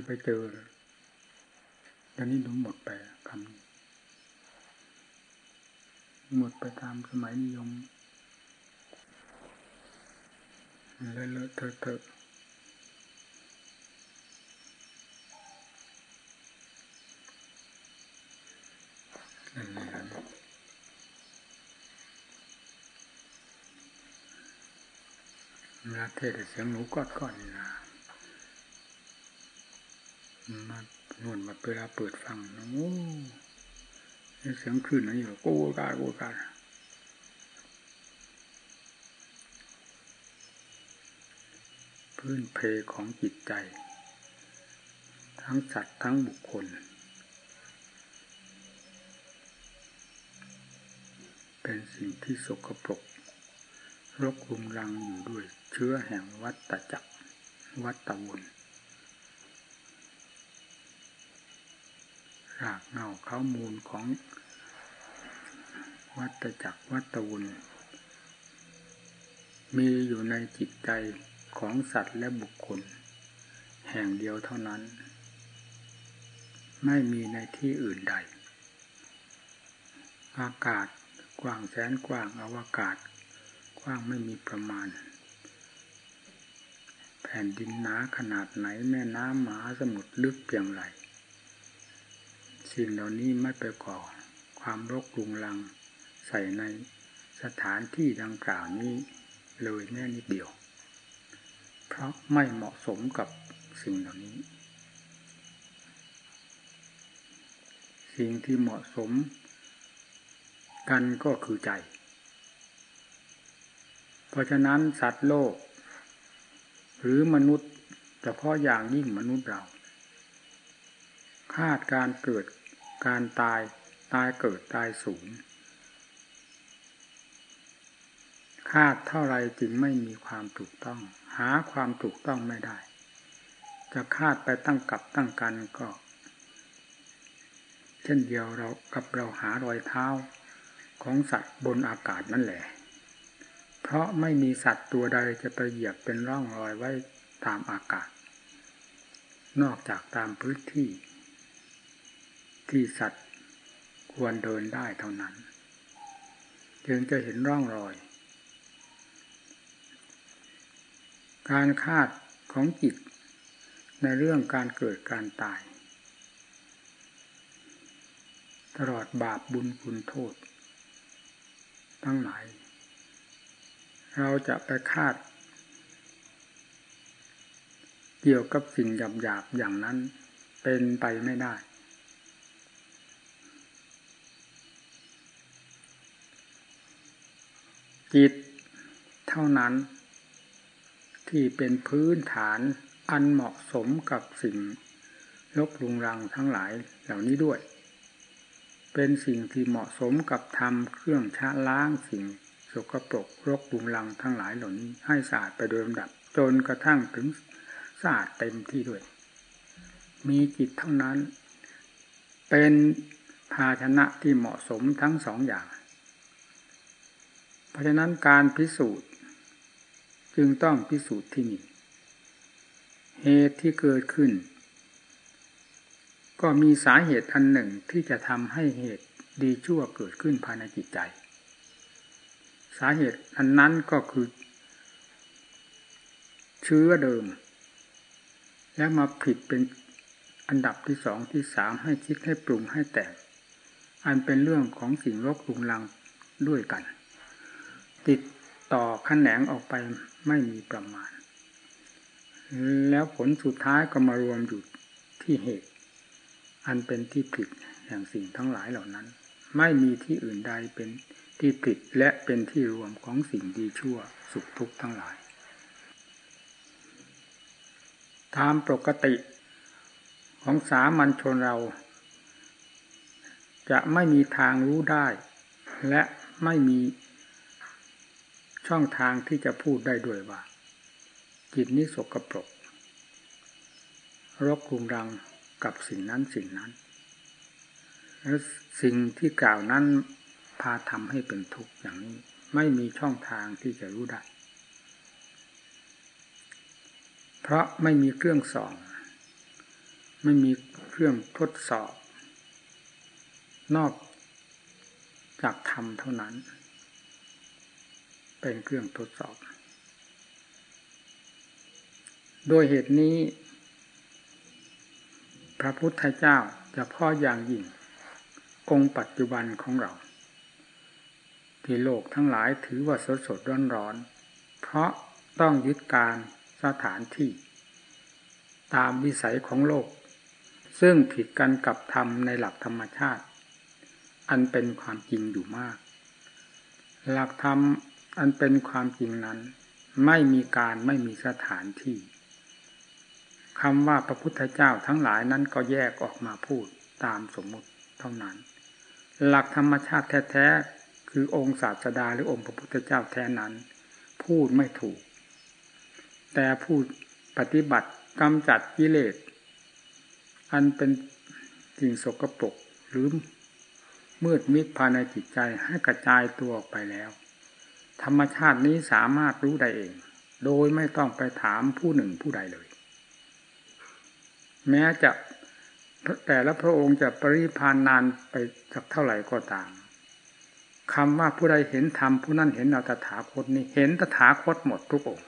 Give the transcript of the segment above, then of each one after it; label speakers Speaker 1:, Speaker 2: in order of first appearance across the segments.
Speaker 1: คือไปเจอตอนนี้ดูหมดไปคำนี้หมดไปตามสมัยนิยมเลอะเลอะเทอะเทอะนั่นแหละเวลาเทศเสียงหนูกอดก่อนนะ มาหนุนมาเวลาเปิดฟังโอ้เสียงคลื่นนี่อยู่กูกากูกาพื้นเพของจิตใจ ทั้งสัตว์ทั้งบุคคล เป็นสิ่งที่สกปรกรกรุงรังอยู่ด้วยเชื้อแห่งวัตจักรวัตวน รากเงาข้ามูลของวัตจักรวัตวนมีอยู่ในจิตใจของสัตว์และบุคคล แห่งเดียวเท่านั้น ไม่มีในที่อื่นใด อากาศกว้างแสนกว้างอวกาศ กว้างไม่มีประมาณ แผ่นดินหนาขนาดไหนแม่น้ำมหาสมุทรลึกเพียงไร สิ่งเหล่านี้ไม่ไปก่อความรกรุงรัง ใส่ในสถานที่ดังกล่าวนี้เลยแม่นิดเดียว เพราะไม่เหมาะสมกับสิ่งเหล่านี้ สิ่งที่เหมาะสมกันก็คือใจ เพราะฉะนั้นสัตว์โลก หรือมนุษย์เฉพาะอย่างยิ่งมนุษย์เรา คาดการเกิด การตายตายเกิดตายสูงคาดเท่าไรจึงไม่มีความถูกต้อง หาความถูกต้องไม่ได้ จะคาดไปตั้งกับตั้งกันก็ เช่นเดียวเรากับเราหารอยเท้าของสัตว์บนอากาศนั่นแหละ เพราะไม่มีสัตว์ตัวใดจะไปเหยียบเป็นร่องรอยไว้ตามอากาศ นอกจากตามพื้นที่ ที่สัตว์ควรเดินได้เท่านั้น จึงจะเห็นร่องรอย การคาดของจิตในเรื่องการเกิดการตาย ตลอดบาปบุญคุณโทษ ทั้งหลาย เราจะไปคาด เกี่ยวกับสิ่งหยาบๆอย่างนั้นเป็นไปไม่ได้ จิตเท่านั้น ที่เป็นพื้นฐานอันเหมาะสมกับสิ่งลบลุงรังทั้งหลายเหล่านี้ด้วย เป็นสิ่งที่เหมาะสมกับทำเครื่องชะล้างสิ่งสกปรกรกบุงลังทั้งหลายเหล่านี้ ให้สะอาดไปโดยลำดับ จนกระทั่งถึงสะอาดเต็มที่ด้วย มีจิตเท่านั้น เป็นภาชนะที่เหมาะสมทั้งสองอย่าง ราะฉะนั้นการพิสูจน์ จึงต้องพิสูจน์ที่นี่ เหตุที่เกิดขึ้น ก็มีสาเหตุอันหนึ่งที่จะทำให้เหตุดีชั่วเกิดขึ้นภายในจิตใจ สาเหตุอันนั้นก็คือ เชื้อเดิม แล้วมาผิดเป็นอันดับที่สองที่สามให้คิดให้ปรุงให้แต่งอันเป็นเรื่องของสิ่งรกรุงรังด้วยกัน ติดต่อขแขนงออกไปไม่มีประมาณ แล้วผลสุดท้ายก็มารวมอยู่ที่เหตุ อันเป็นที่ผิดแห่งสิ่งทั้งหลายเหล่านั้น ไม่มีที่อื่นใดเป็นที่ผิดและเป็นที่รวมของสิ่งดีชั่วสุขทุกข์ทั้งหลายตามปกติของสามัญชนเรา จะไม่มีทางรู้ได้ และไม่มี ช่องทางที่จะพูดได้ด้วยว่า จิตนี้สกปรกรกรุงรังกับสิ่งนั้นสิ่งนั้น และสิ่งที่กล่าวนั้นพาทำให้เป็นทุกข์อย่างนี้ ไม่มีช่องทางที่จะรู้ได้ เพราะไม่มีเครื่องส่อง ไม่มีเครื่องทดสอบ นอกจากธรรมเท่านั้น เป็นเครื่องทดสอบ โดยเหตุนี้ พระพุทธเจ้าจะพ่ออย่างยิ่ง องค์ปัจจุบันของเรา ที่โลกทั้งหลายถือว่าสดสดร้อนร้อน เพราะต้องยึดการสถานที่ ตามวิสัยของโลก ซึ่งผิดกันกับธรรมในหลักธรรมชาติ อันเป็นความจริงอยู่มาก หลักธรรม อันเป็นความจริงนั้น ไม่มีการไม่มีสถานที่คำว่าพระพุทธเจ้าทั้งหลายนั้นก็แยกออกมาพูดตามสมมุติเท่านั้น หลักธรรมชาติแท้ๆคือองค์ศาสดาหรือองค์พระพุทธเจ้าแท้นั้น พูดไม่ถูก แต่พูดปฏิบัติกำจัดกิเลสอันเป็นสิ่งสกปรกหรือมืดมิดภายในจิตใจให้กระจายตัวออกไปแล้ว ธรรมชาตินี้สามารถรู้ได้เอง โดยไม่ต้องไปถามผู้หนึ่งผู้ใดเลย แม้จะแต่ละพระองค์จะปริพานนานไปสักเท่าไหร่ก็ตามคำว่าผู้ใดเห็นธรรมผู้นั้นเห็นเราตถาคตนี่เห็นตถาคตหมดทุกองค์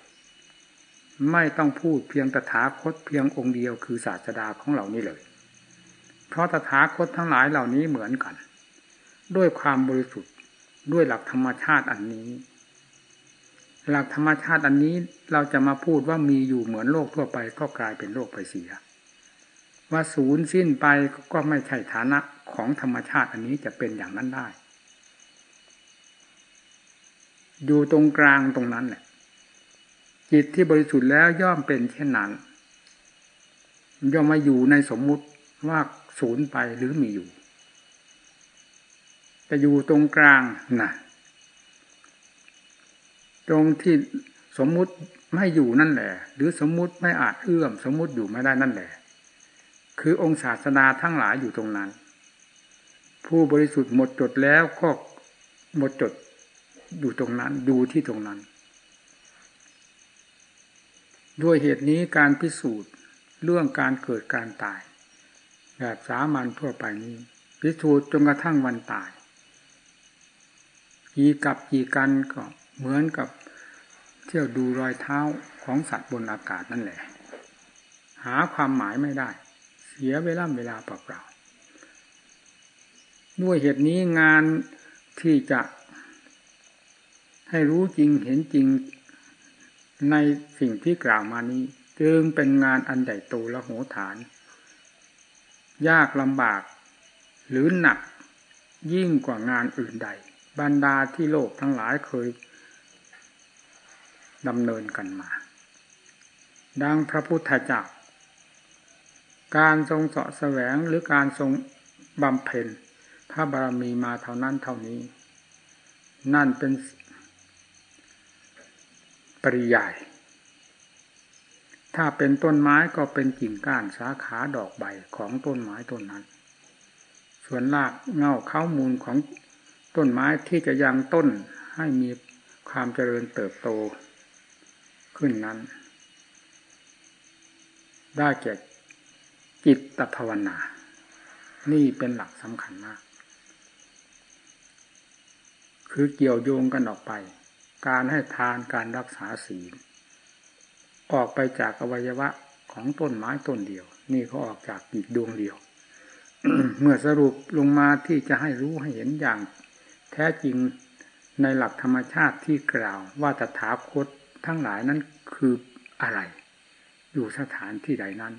Speaker 1: ไม่ต้องพูดเพียงตถาคตเพียงองค์เดียวคือศาสดาของเหล่านี้เลย เพราะตถาคตทั้งหลายเหล่านี้เหมือนกัน ด้วยความบริสุทธิ์ด้วยหลักธรรมชาติอันนี้ หลักธรรมชาติอันนี้เราจะมาพูดว่ามีอยู่เหมือนโลกทั่วไปก็กลายเป็นโลกไปเสีย ว่าศูนย์สิ้นไปก็ไม่ใช่ฐานะของธรรมชาติอันนี้จะเป็นอย่างนั้นได้ อยู่ตรงกลางตรงนั้นแหละจิตที่บริสุทธิ์แล้วย่อมเป็นเช่นนั้นย่อมมาอยู่ในสมมุติว่าศูนย์ไปหรือมีอยู่จะอยู่ตรงกลางน่ะ ตรงที่สมมุติไม่อยู่นั่นแหละ หรือสมมุติไม่อาจเอื้อม สมมุติอยู่ไม่ได้นั่นแหละ คือองค์ศาสนาทั้งหลายอยู่ตรงนั้น ผู้บริสุทธิ์หมดจดแล้วก็หมดจดอยู่ตรงนั้นดูที่ตรงนั้น ด้วยเหตุนี้การพิสูจน์เรื่องการเกิดการตาย แบบสามัญทั่วไปนี้ พิสูจน์จนกระทั่งวันตายกี่กับกี่กันก็เหมือนกับ เที่ยวดูรอยเท้าของสัตว์บนอากาศนั่นแหละ หาความหมายไม่ได้ เสียเวลาเวลาเปล่าๆด้วยเหตุนี้งานที่จะให้รู้จริงเห็นจริงในสิ่งที่กล่าวมานี้ จึงเป็นงานอันใหญ่โตและโหฐาน ยากลำบาก หรือหนักยิ่งกว่างานอื่นใด บรรดาที่โลกทั้งหลายเคย ดำเนินกันมา ดังพระพุทธเจ้าการทรงเสาะแสวงหรือการทรงบำเพ็ญพระบารมีมาเท่านั้นเท่านี้ นั่นเป็นปริยาย ถ้าเป็นต้นไม้ก็เป็นกิ่งก้านสาขาดอกใบของต้นไม้ต้นนั้น ส่วนรากเงาเข้ามูลของต้นไม้ที่จะยังต้นให้มีความเจริญเติบโต ขึ้นนั้น ได้แก่จิตตภาวนา นี่เป็นหลักสำคัญมาก คือเกี่ยวโยงกันออกไป การให้ทานการรักษาศีล ออกไปจากอวัยวะของต้นไม้ต้นเดียว นี่เขาออกจากจิตดวงเดียว เมื่อสรุปลงมาที่จะให้รู้ให้เห็นอย่าง แท้จริงในหลักธรรมชาติที่กล่าวว่าตถาคต ทั้งหลายนั้นคืออะไร อยู่สถานที่ใดนั้น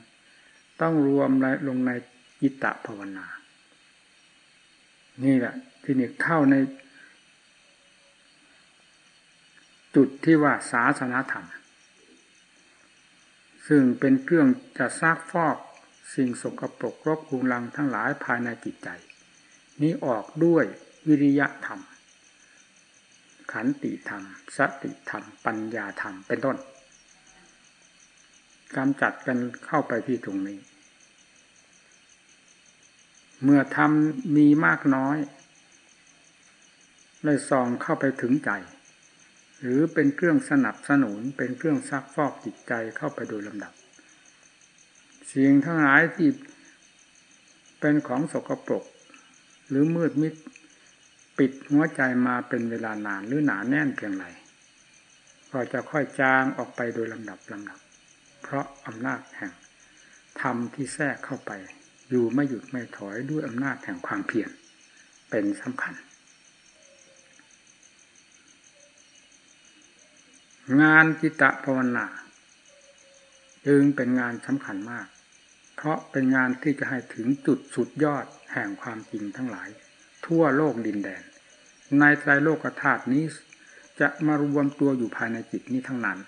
Speaker 1: ต้องรวมลงในจิตตภาวนา นี่แหละที่นี่เข้าใน จุดที่ว่าศาสนาธรรม ซึ่งเป็นเครื่องจะซักฟอกสิ่งสกปรกรบกุลังทั้งหลายภายในจิตใจ นี้ออกด้วยวิริยะธรรม ขันติธรรม สติธรรม ปัญญาธรรม เป็นต้นกำจัดกันเข้าไปที่ตรงนี้ เมื่อทำมีมากน้อยเลยส่องเข้าไปถึงใจ หรือเป็นเครื่องสนับสนุนเป็นเครื่องซักฟอกจิตใจเข้าไปโดยลำดับเสิ่งทั้งหลายที่เป็นของสกปรก หรือมืดมิด ปิดหัวใจมาเป็นเวลานานหรือหนาแน่นเพียงไรก็จะค่อยจางออกไปโดยลำดับลำดับ เพราะอำนาจแห่งธรรมที่แทรกเข้าไป อยู่ไม่หยุดไม่ถอยด้วยอำนาจแห่งความเพียรเป็นสำคัญ งานจิตตภาวนาจึงเป็นงานสำคัญมาก เพราะเป็นงานที่จะให้ถึงจุดสุดยอดแห่งความจริงทั้งหลาย ทั่วโลกดินแดน ในใจโลกธาตุนี้ จะมารวมตัวอยู่ภายในจิตนี้ทั้งนั้น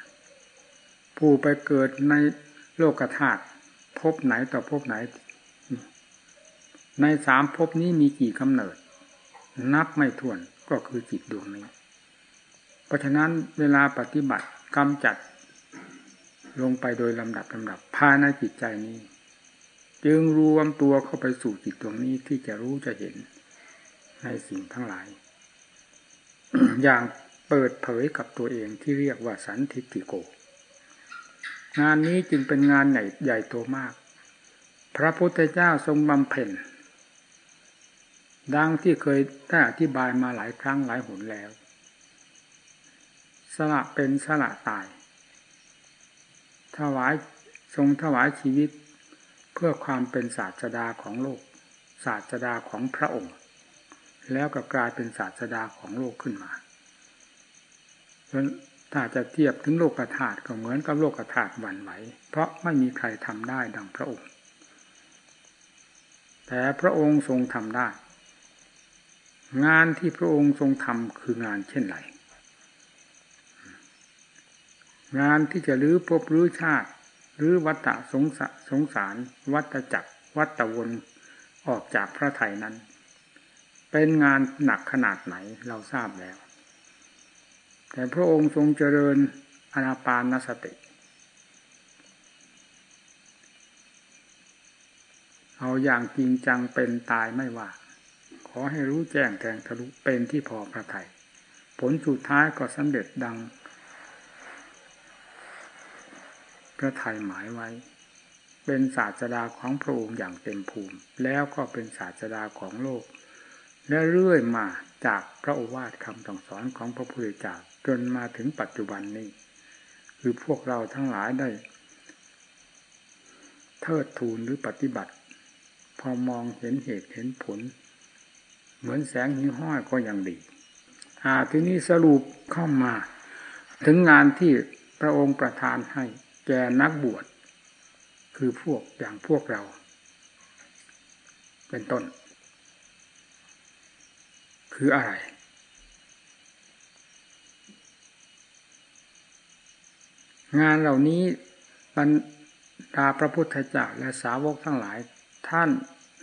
Speaker 1: ผู้ไปเกิดในโลกธาตุพบไหนต่อพบไหน ในสามพบนี้มีกี่กำเนิด นับไม่ถ้วนก็คือจิตดวงนี้ เพราะฉะนั้นเวลาปฏิบัติกำจัด ลงไปโดยลำดับลำดับภายในจิตใจนี้ จึงรวมตัวเข้าไปสู่จิตดวงนี้ที่จะรู้จะเห็นในสิ่งทั้งหลาย อย่างเปิดเผยกับตัวเองที่เรียกว่าสันทิฏิโก งานนี้จึงเป็นงานใหญ่ใหญ่โตมาก พระพุทธเจ้าทรงบำเพ็ญดังที่เคยได้อธิบายมาหลายครั้งหลายหนแล้ว สละเป็นสละตาย ถวายทรงถวายชีวิตเพื่อความเป็นศาสดาของโลก ศาสดาของพระองค์ แล้วก็กลายเป็นศาสดาของโลกขึ้นมาจนถ้าจะเทียบถึงโลกธาตุก็เหมือนกับโลกธาตุหวั่นไหว เพราะไม่มีใครทำได้ดังพระองค์ แต่พระองค์ทรงทำได้ งานที่พระองค์ทรงทำคืองานเช่นไร งานที่จะรื้อภพรื้อชาติหรือวัฏสงสสงสาร วัฏจักร วัฏวนออกจากพระไถ่นั้น เป็นงานหนักขนาดไหนเราทราบแล้ว แต่พระองค์ทรงเจริญอนาปานสติ เอาอย่างจริงจังเป็นตายไม่ว่า ขอให้รู้แจ้งแทงทะลุเป็นที่พอพระทยัยผลสุดท้ายก็สำเร็จดัง พระไทยหมายไว้ เป็นศาสดาของพระองค์อย่างเต็มภูมิ แล้วก็เป็นศาสดาของโลก และเรื่อยมาจากพระโอวาทคำสั่งสอนของพระพุทธเจ้าจนมาถึงปัจจุบันนี้ คือพวกเราทั้งหลายได้ เทิดทูนหรือปฏิบัติ พอมองเห็นเหตุเห็นผล เหมือนแสงหิ้งห้อยก็ยังดีหาทีนี้สรุปเข้ามา ถึงงานที่พระองค์ประทานให้แก่นักบวช คือพวกอย่างพวกเรา เป็นต้น คืออะไร งานเหล่านี้บรรดาพระพุทธเจ้าและสาวกทั้งหลายท่าน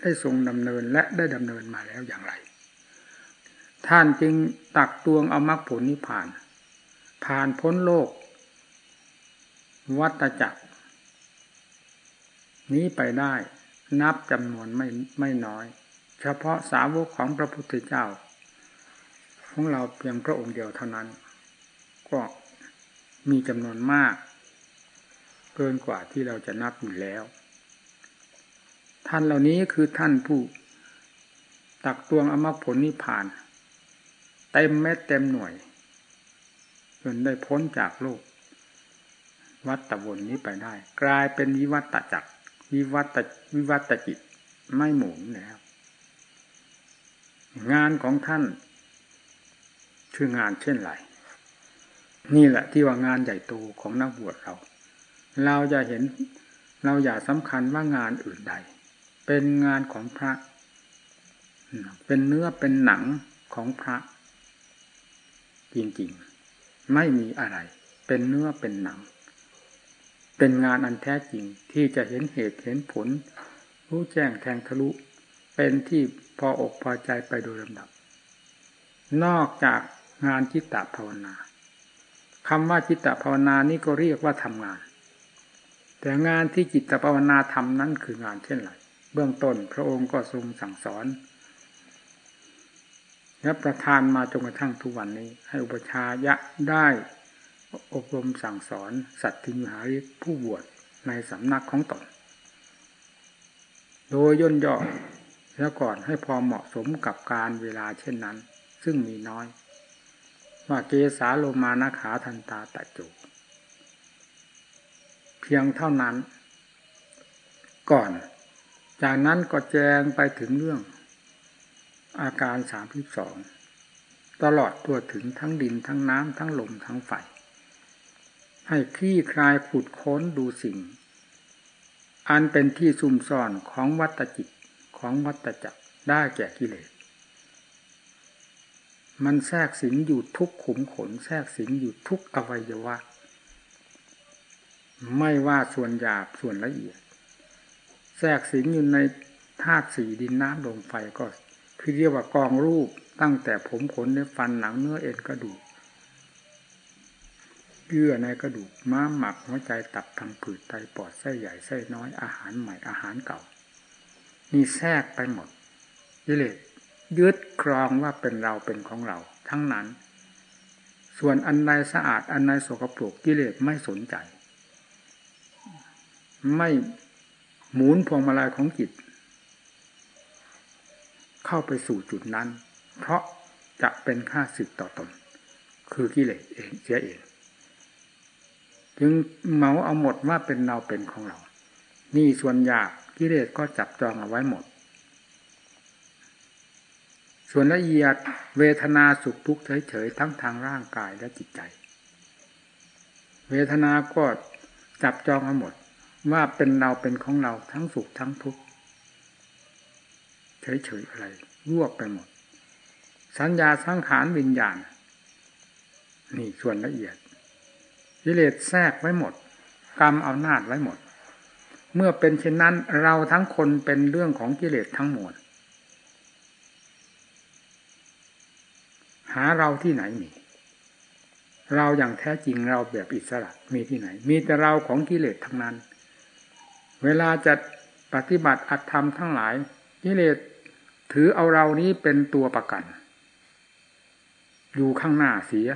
Speaker 1: ได้ทรงดำเนินและได้ดำเนินมาแล้วอย่างไร ท่านจึงตักตวงเอามรรคผลนิพพาน ผ่านพ้นโลก วัตจักร นี้ไปได้นับจำนวนไม่ไม่น้อย เฉพาะสาวกของพระพุทธเจ้า ของเราเพียงพระองค์เดียวเท่านั้น ก็มีจำนวนมาก เกินกว่าที่เราจะนับอยู่แล้ว ท่านเหล่านี้คือท่านผู้ ตักตวงอมรผลนิพพานเต็มเม็ดเต็มหน่วยจนได้พ้นจากโลก วัตตะวนนี้ไปได้ กลายเป็นวิวัตจักรวิวัตวิวัตจิตไม่หมุนแล้ว งานของท่าน คืองานเช่นไรนี่แหละที่ว่างานใหญ่โตของนักบวชเรา เราจะเห็นเราอย่าสำคัญว่างานอื่นใด เป็นงานของพระ เป็นเนื้อเป็นหนังของพระ จริงๆ ไม่มีอะไร เป็นเนื้อเป็นหนัง เป็นงานอันแท้จริงที่จะเห็นเหตุเห็นผล รู้แจ้งแทงทะลุ เป็นที่พออกพอใจไปโดยลำดับ นอกจาก งานจิตตภาวนาคำว่าจิตภาวนานี้ก็เรียกว่าทำงาน แต่งานที่จิตภาวนาทำนั้นคืองานเช่นไรเบื้องต้นพระองค์ก็ทรงสั่งสอนและประทานมาจนกระทั่งทุกวันนี้ ให้อุปชายะได้อบรมสั่งสอน สัตว์ทิมหาริผู้บวชในสำนักของตน โดยย่นย่อแล้วก่อนให้พอเหมาะสมกับการเวลาเช่นนั้น ซึ่งมีน้อย ว่าเกสาโลมานาขาทันตาตะจุเพียงเท่านั้น ก่อน จากนั้นก็แจงไปถึงเรื่อง อาการสามสิบสองตลอดตัวถึงทั้งดินทั้งน้ำทั้งลมทั้งไฟให้คลี่คลายขุดค้นดูสิ่ง อันเป็นที่ซุ่มซ่อนของวัตจิตของวัตจักรได้แก่กิเลส มันแทรกสิงอยู่ทุกขุมขน แทรกสิงอยู่ทุกอวัยวะ ไม่ว่าส่วนหยาบส่วนละเอียด แทรกสิงอยู่ในธาตุสีดินน้ำลมไฟก็คือเรียกว่ากองรูปตั้งแต่ผมขนในฟันหนังเนื้อเอ็นกระดูกเยื่อในกระดูกม้ามหมักหัวใจตับทางผืดไตปอดไส้ใหญ่ไส้น้อยอาหารใหม่อาหารเก่านี่แทรกไปหมดกิเลส ยึดครองว่าเป็นเราเป็นของเรา ทั้งนั้น ส่วนอันใดสะอาดอันใดสกปรกกิเลสไม่สนใจ ไม่หมุนพวงมาลัยของจิต เข้าไปสู่จุดนั้น เพราะจะเป็นค่าสึกต่อตน คือกิเลสเองเสียเองจึงเมาเอาหมดว่าเป็นเราเป็นของเรา นี่ส่วนยากกิเลสก็จับจองเอาไว้หมด ส่วนละเอียดเวทนาสุขทุกข์เฉยๆทั้งทางร่างกายและจิตใจ เวทนาก็จับจองเอาหมดว่าเป็นเราเป็นของเราทั้งสุขทั้งทุกข์เฉยๆอะไรรวบไปหมด สัญญาสังขารวิญญาณ นี่ส่วนละเอียดกิเลสแทรกไว้หมด กรรมเอานาจไว้หมด เมื่อเป็นเช่นนั้นเราทั้งคนเป็นเรื่องของกิเลสทั้งหมด หาเราที่ไหนมี เราอย่างแท้จริงเราแบบอิสระมีที่ไหน มีแต่เราของกิเลสทั้งนั้น เวลาจะปฏิบัติอัตธรรมทั้งหลายกิเลสถือเอาเรานี้เป็นตัวประกัน อยู่ข้างหน้าเสีย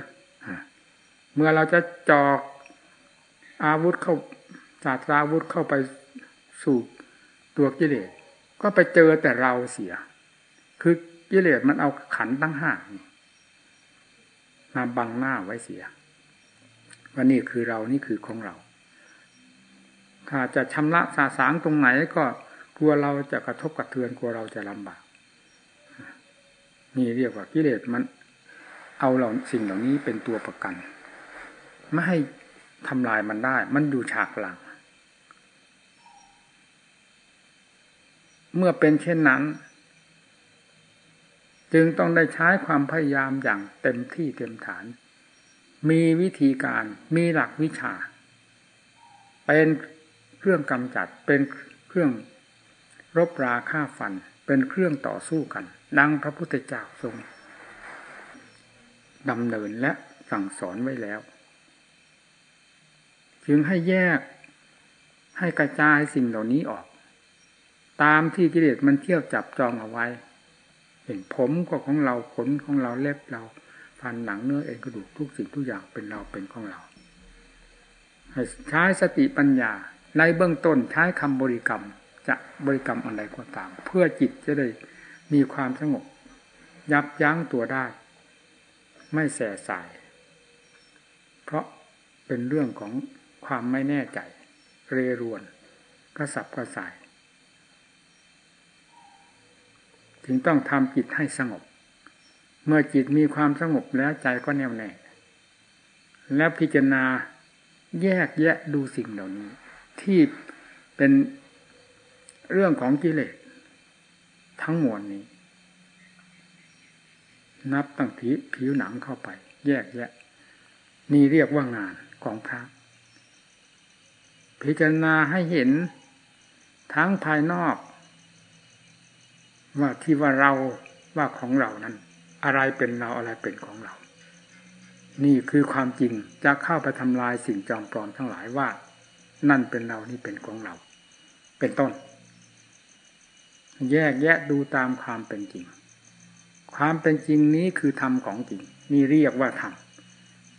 Speaker 1: เมื่อเราจะจอกอาวุธเข้าศาสตราวุธเข้าไปสู่ตัวกิเลส ก็ไปเจอแต่เราเสีย คือกิเลสมันเอาขันตั้งห้า มาบังหน้าไว้เสียว่านี่คือเรานี่คือของเราถ้าจะชำระสาสางตรงไหนก็กลัวเราจะกระทบกระเทือนกลัวเราจะลำบาก นี่เรียกว่ากิเลสมัน เอาเราสิ่งเหล่านี้เป็นตัวประกัน ไม่ให้ทำลายมันได้ มันอยู่ฉากหลัง เมื่อเป็นเช่นนั้น จึงต้องได้ใช้ความพยายามอย่างเต็มที่เต็มฐาน มีวิธีการมีหลักวิชา เป็นเครื่องกำจัดเป็นเครื่องรบราฆ่าฟัน เป็นเครื่องต่อสู้กัน ดังพระพุทธเจ้าทรงดำเนินและสั่งสอนไว้แล้ว จึงให้แยกให้กระจายสิ่งเหล่านี้ออก ตามที่กิเลสมันเที่ยวจับจองเอาไว้ เห็นผมก็ของเราขนของเราเล็บเราฟันหนังเนื้อเอ็นกระดูกทุกสิ่งทุกอย่างเป็นเราเป็นของเราให้ใช้สติปัญญา ในเบื้องต้นใช้คำบริกรรมจะบริกรรมอะไรก็ตาม เพื่อจิตจะได้มีความสงบ ยับยั้งตัวได้ ไม่แสสาย เพราะเป็นเรื่องของความไม่แน่ใจ เรรวนกระสับกระส่าย จึงต้องทำจิตให้สงบ เมื่อจิตมีความสงบแล้วใจก็แน่วแน่ แล้วพิจารณาแยกแยะดูสิ่งเหล่านี้ ที่เป็นเรื่องของกิเลสทั้งมวลนี้ นับตั้งทีผิวหนังเข้าไป แยกแยะ นี่เรียกว่างานของพระพิจารณาให้เห็นทั้งภายนอก ว่าที่ว่าเราว่าของเรานั้น อะไรเป็นเราอะไรเป็นของเรา นี่คือความจริงจะเข้าไปทำลายสิ่งจอมปลอมทั้งหลายว่า นั่นเป็นเรานี่เป็นของเรา เป็นต้น แยกแยะดูตามความเป็นจริง ความเป็นจริงนี้คือธรรมของจริง นี่เรียกว่าธรรม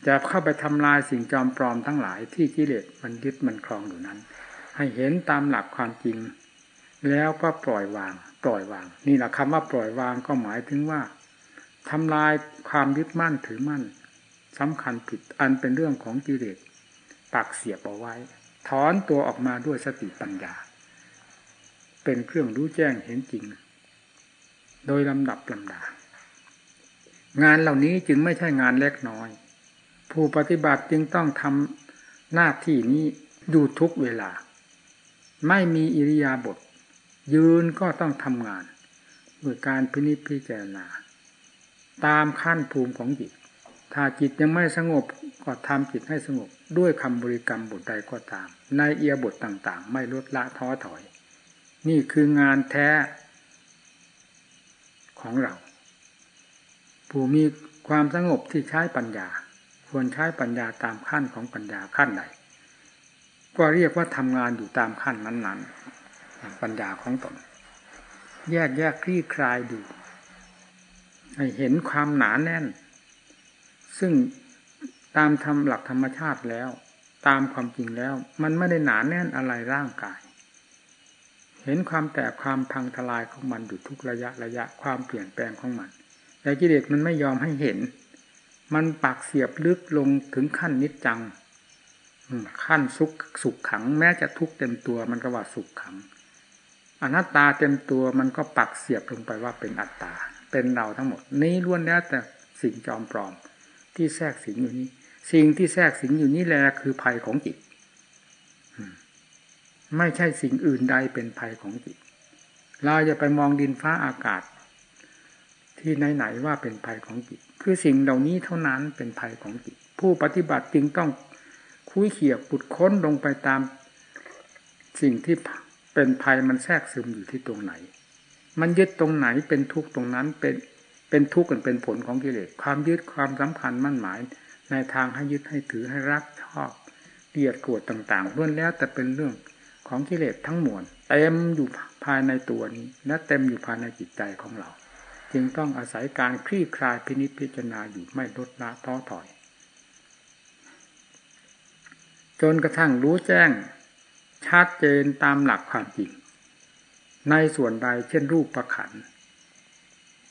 Speaker 1: จะเข้าไปทำลายสิ่งจอมปลอมทั้งหลายที่กิเลสมันยึดมันครองอยู่นั้น ให้เห็นตามหลักความจริง แล้วก็ปล่อยวาง ปล่อยวาง นี่แหละคำว่าปล่อยวางก็หมายถึงว่าทำลายความยึดมั่นถือมั่นสำคัญผิดอันเป็นเรื่องของกิเลสปักเสียบเอาไว้ ถอนตัวออกมาด้วยสติปัญญา เป็นเครื่องรู้แจ้งเห็นจริง โดยลำดับลำดางานเหล่านี้จึงไม่ใช่งานเล็กน้อย ผู้ปฏิบัติจึงต้องทำหน้าที่นี้อยู่ทุกเวลา ไม่มีอิริยาบถ ยืนก็ต้องทำงานด้วยการพินิจพิจารณา ตามขั้นภูมิของจิต ถ้าจิตยังไม่สงบก็ทำจิตให้สงบ ด้วยคำบริกรรมบทใดก็ตาม ในเอียบทต่าง ๆ ไม่ลดละท้อถอย นี่คืองานแท้ของเรา ผู้มีความสงบที่ใช้ปัญญา ควรใช้ปัญญาตามขั้นของปัญญาขั้นใด ก็เรียกว่าทำงานอยู่ตามขั้นนั้น ๆ ปัญญาของตน แยกแยกคลี่คลายดูให้เห็นความหนาแน่น ซึ่งตามธรรมหลักธรรมชาติแล้ว ตามความจริงแล้ว มันไม่ได้หนาแน่นอะไรร่างกาย เห็นความแตกความพังทลายของมันอยู่ทุกระยะระยะความเปลี่ยนแปลงของมันแต่กิเลสมันไม่ยอมให้เห็น มันปักเสียบลึกลงถึงขั้นนิจจังขั้นสุขสุขขัง แม้จะทุกข์เต็มตัวมันก็ว่าสุขขัง อนัตตาเต็มตัวมันก็ปักเสียบลงไปว่าเป็นอัตตา เป็นเราทั้งหมด นี้ล้วนแล้วแต่สิ่งจอมปลอม ที่แทรกสิงอยู่นี้ สิ่งที่แทรกสิงอยู่นี้แหละคือภัยของจิตไม่ใช่สิ่งอื่นใดเป็นภัยของจิต เราจะไปมองดินฟ้าอากาศ ที่ไหนๆว่าเป็นภัยของจิต คือสิ่งเหล่านี้เท่านั้นเป็นภัยของจิต ผู้ปฏิบัติจึงต้องคุ้ยเขี่ยปุดค้นลงไปตาม สิ่งที่ เป็นภัยมันแทรกซึมอยู่ที่ตรงไหน มันยึดตรงไหนเป็นทุกตรงนั้นเป็นเป็นทุกข์กันเป็นผลของกิเลสความยึดความสำคัญมั่นหมาย ในทางให้ยึดให้ถือให้รักชอบเกลียดโกรธต่างๆล้วนแล้วแต่เป็นเรื่องของกิเลสทั้งมวลเต็มอยู่ภายในตัวนี้ และเต็มอยู่ภายในจิตใจของเรา จึงต้องอาศัยการคลี่คลายพินิจพิจารณาอยู่ไม่ลดละท้อถอย จนกระทั่งรู้แจ้ง ชัดเจนตามหลักความจริง ในส่วนใดเช่นรูปประขัน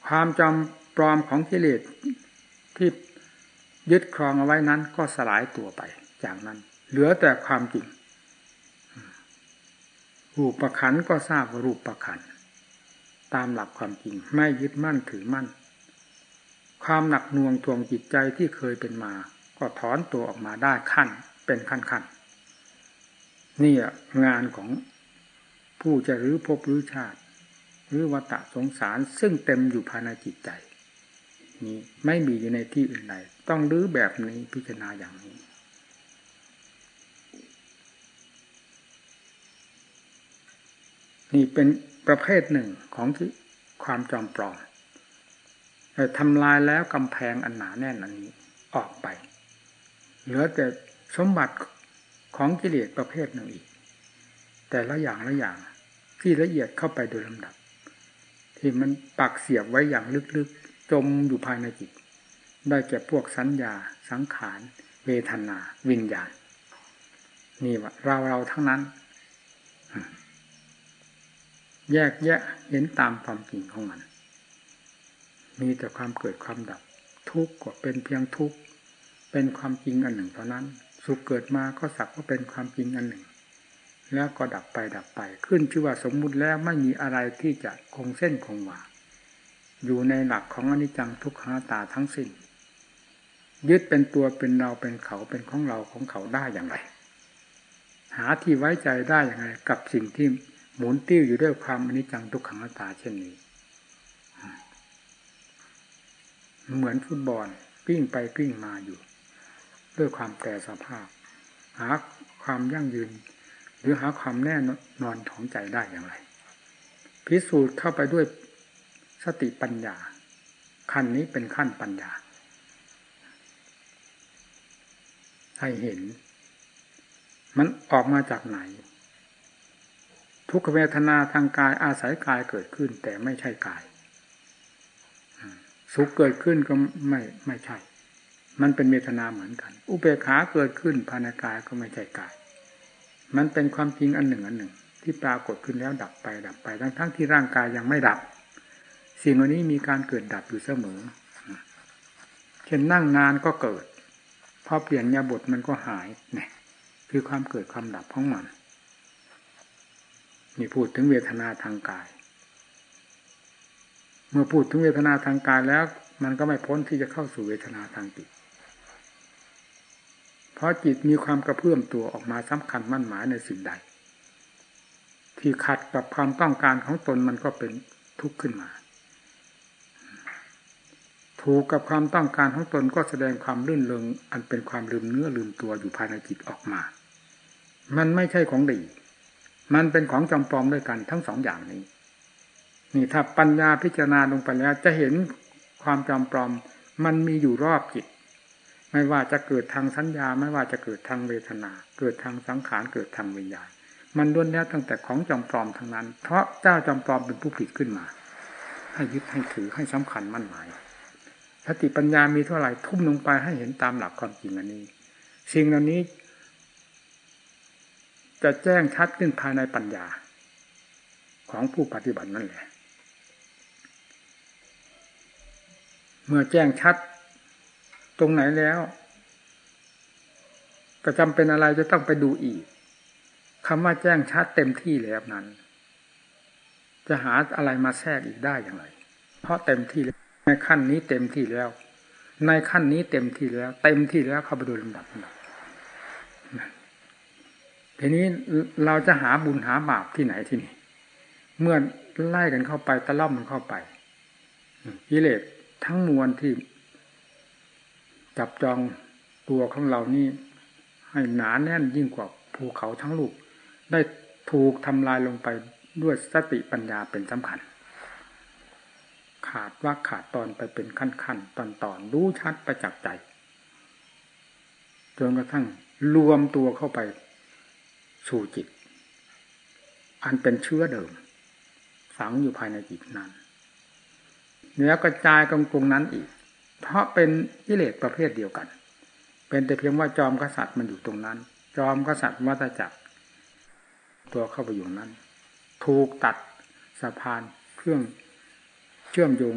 Speaker 1: ความจำปลอมของกิเลสที่ยึดครองเอาไว้นั้นก็สลายตัวไปจากนั้น เหลือแต่ความจริง รูปประขันก็ทราบว่ารูปประขัน ตามหลักความจริงไม่ยึดมั่นถือมั่น ความหนักหน่วงทวงจิตใจที่เคยเป็นมา ก็ถอนตัวออกมาได้ขั้นเป็นขั้นขั้น นี่งานของผู้จะรื้อภพรื้อชาติหรือวัตะสงสารซึ่งเต็มอยู่ภายในจิตใจ นี้ไม่มีอยู่ในที่อื่นใดต้องรื้อแบบนี้พิจารณาอย่างนี้ นี่เป็นประเภทหนึ่งของที่ความจอมปลอมแต่ทำลายแล้วกำแพงอันหนาแน่นอันนี้ออกไป เหลือแต่สมบัติ ของกิเลสประเภทหนึ่งอีก แต่ละอย่างละอย่างที่ละเอียดเข้าไปโดยลำดับ ที่มันปักเสียบไว้อย่างลึกๆ จมอยู่ภายในจิต ได้แก่พวกสัญญา สังขาร เวทนา วิญญาณ นี่ว่าเราเราทั้งนั้น แยกแยะเห็นตามความจริงของมัน มีแต่ความเกิดความดับ ทุกข์ก็เป็นเพียงทุกข์ เป็นความจริงอันหนึ่งเท่านั้น สุขเกิดมาก็สักว่าเป็นความจริงอันหนึ่ง แล้วก็ดับไปดับไป ขึ้นชื่อว่าสมมุติแล้วไม่มีอะไรที่จะคงเส้นคงวาอยู่ในหลักของอนิจจังทุกขังตาทั้งสิ้น ยึดเป็นตัวเป็นเราเป็นเขาเป็นของเราของเขาได้อย่างไร หาที่ไว้ใจได้อย่างไร กับสิ่งที่หมุนติ้วอยู่ด้วยความอนิจจังทุกขังตาเช่นนี้ เหมือนฟุตบอลปิ้งไปปิ้งมาอยู่ ด้วยความแปรสภาพ หาความยั่งยืน หรือหาความแน่นอนของใจได้อย่างไร พิสูจน์เข้าไปด้วยสติปัญญา ขั้นนี้เป็นขั้นปัญญา ให้เห็น มันออกมาจากไหน ทุกขเวทนาทางกายอาศัยกายเกิดขึ้น แต่ไม่ใช่กายสุขเกิดขึ้นก็ไม่ไม่ใช่ มันเป็นเวทนาเหมือนกัน อุเบกขาเกิดขึ้นภายในกายก็ไม่ใช่กาย มันเป็นความจริงอันหนึ่งอันหนึ่ง ที่ปรากฏขึ้นแล้วดับไปดับไปทั้งทั้งที่ร่างกายยังไม่ดับ สิ่งเหล่านี้มีการเกิดดับอยู่เสมอ เช่นนั่งนานก็เกิด พอเปลี่ยนยาบทมันก็หายเนี่ยคือความเกิดความดับของมันนี่พูดถึงเวทนาทางกาย เมื่อพูดถึงเวทนาทางกายแล้ว มันก็ไม่พ้นที่จะเข้าสู่เวทนาทางจิต เพราะจิตมีความกระเพื่อมตัวออกมาสำคัญมั่นหมายในสิ่งใด ที่ขัดกับความต้องการของตนมันก็เป็นทุกข์ขึ้นมา ถูกกับความต้องการของตนก็แสดงความลื่นเลงอันเป็นความลืมเนื้อลืมตัวอยู่ภายในจิตออกมา มันไม่ใช่ของดี มันเป็นของจำปลอมด้วยกันทั้งสองอย่างนี้ นี่ถ้าปัญญาพิจารณาลงไปแล้วจะเห็นความจำปลอมมันมีอยู่รอบจิต ไม่ว่าจะเกิดทางสัญญา ไม่ว่าจะเกิดทางเวทนา เกิดทางสังขารเกิดทางวิญญาณ มันล้วนแล้วตั้งแต่ของจอมปลอมทั้งนั้น เพราะเจ้าจอมปลอมเป็นผู้ผิดขึ้นมา ให้ยึดให้ถือให้สำคัญมั่นหมายสติปัญญามีเท่าไหร่ทุ่มลงไปให้เห็นตามหลักความจริงอันนี้ สิ่งเหล่านี้ จะแจ้งชัดขึ้นภายในปัญญา ของผู้ปฏิบัตินั่นแหละ เมื่อแจ้งชัด ตรงไหนแล้วก็จำเป็นอะไรจะต้องไปดูอีกคำว่าแจ้งชัดเต็มที่แล้วนั้น จะหาอะไรมาแทรกอีกได้อย่างไร เพราะเต็มที่ในขั้นนี้เต็มที่แล้ว ในขั้นนี้เต็มที่แล้ว เต็มที่แล้วเข้าไปดยลำดับดับทีนี้เราจะหาบุญหาบาปที่ไหนที่นี่ เมื่อไล่กันเข้าไปตะล่อมมันเข้าไปกิเลสทั้งมวลที่ จับจองตัวของเรานี่ ให้หนาแน่นยิ่งกว่าภูเขาทั้งลูก ได้ถูกทำลายลงไปด้วยสติปัญญาเป็นสำคัญ ขาดว่าขาดตอนไปเป็นขั้นขั้นตอนตอนรู้ชัดประจักษ์ใจจนกระทั่งรวมตัวเข้าไปสู่จิต อันเป็นเชื้อเดิม ฝังอยู่ภายในจิตนั้น เนื้อกระจายกงกงนั้นอีก เพราะเป็นกิเลสประเภทเดียวกัน เป็นแต่เพียงว่าจอมกษัตริย์มันอยู่ตรงนั้น จอมกษัตริย์วัตจักร ตัวเข้าไปอยู่นั้น ถูกตัดสะพานเครื่องเชื่อมโยง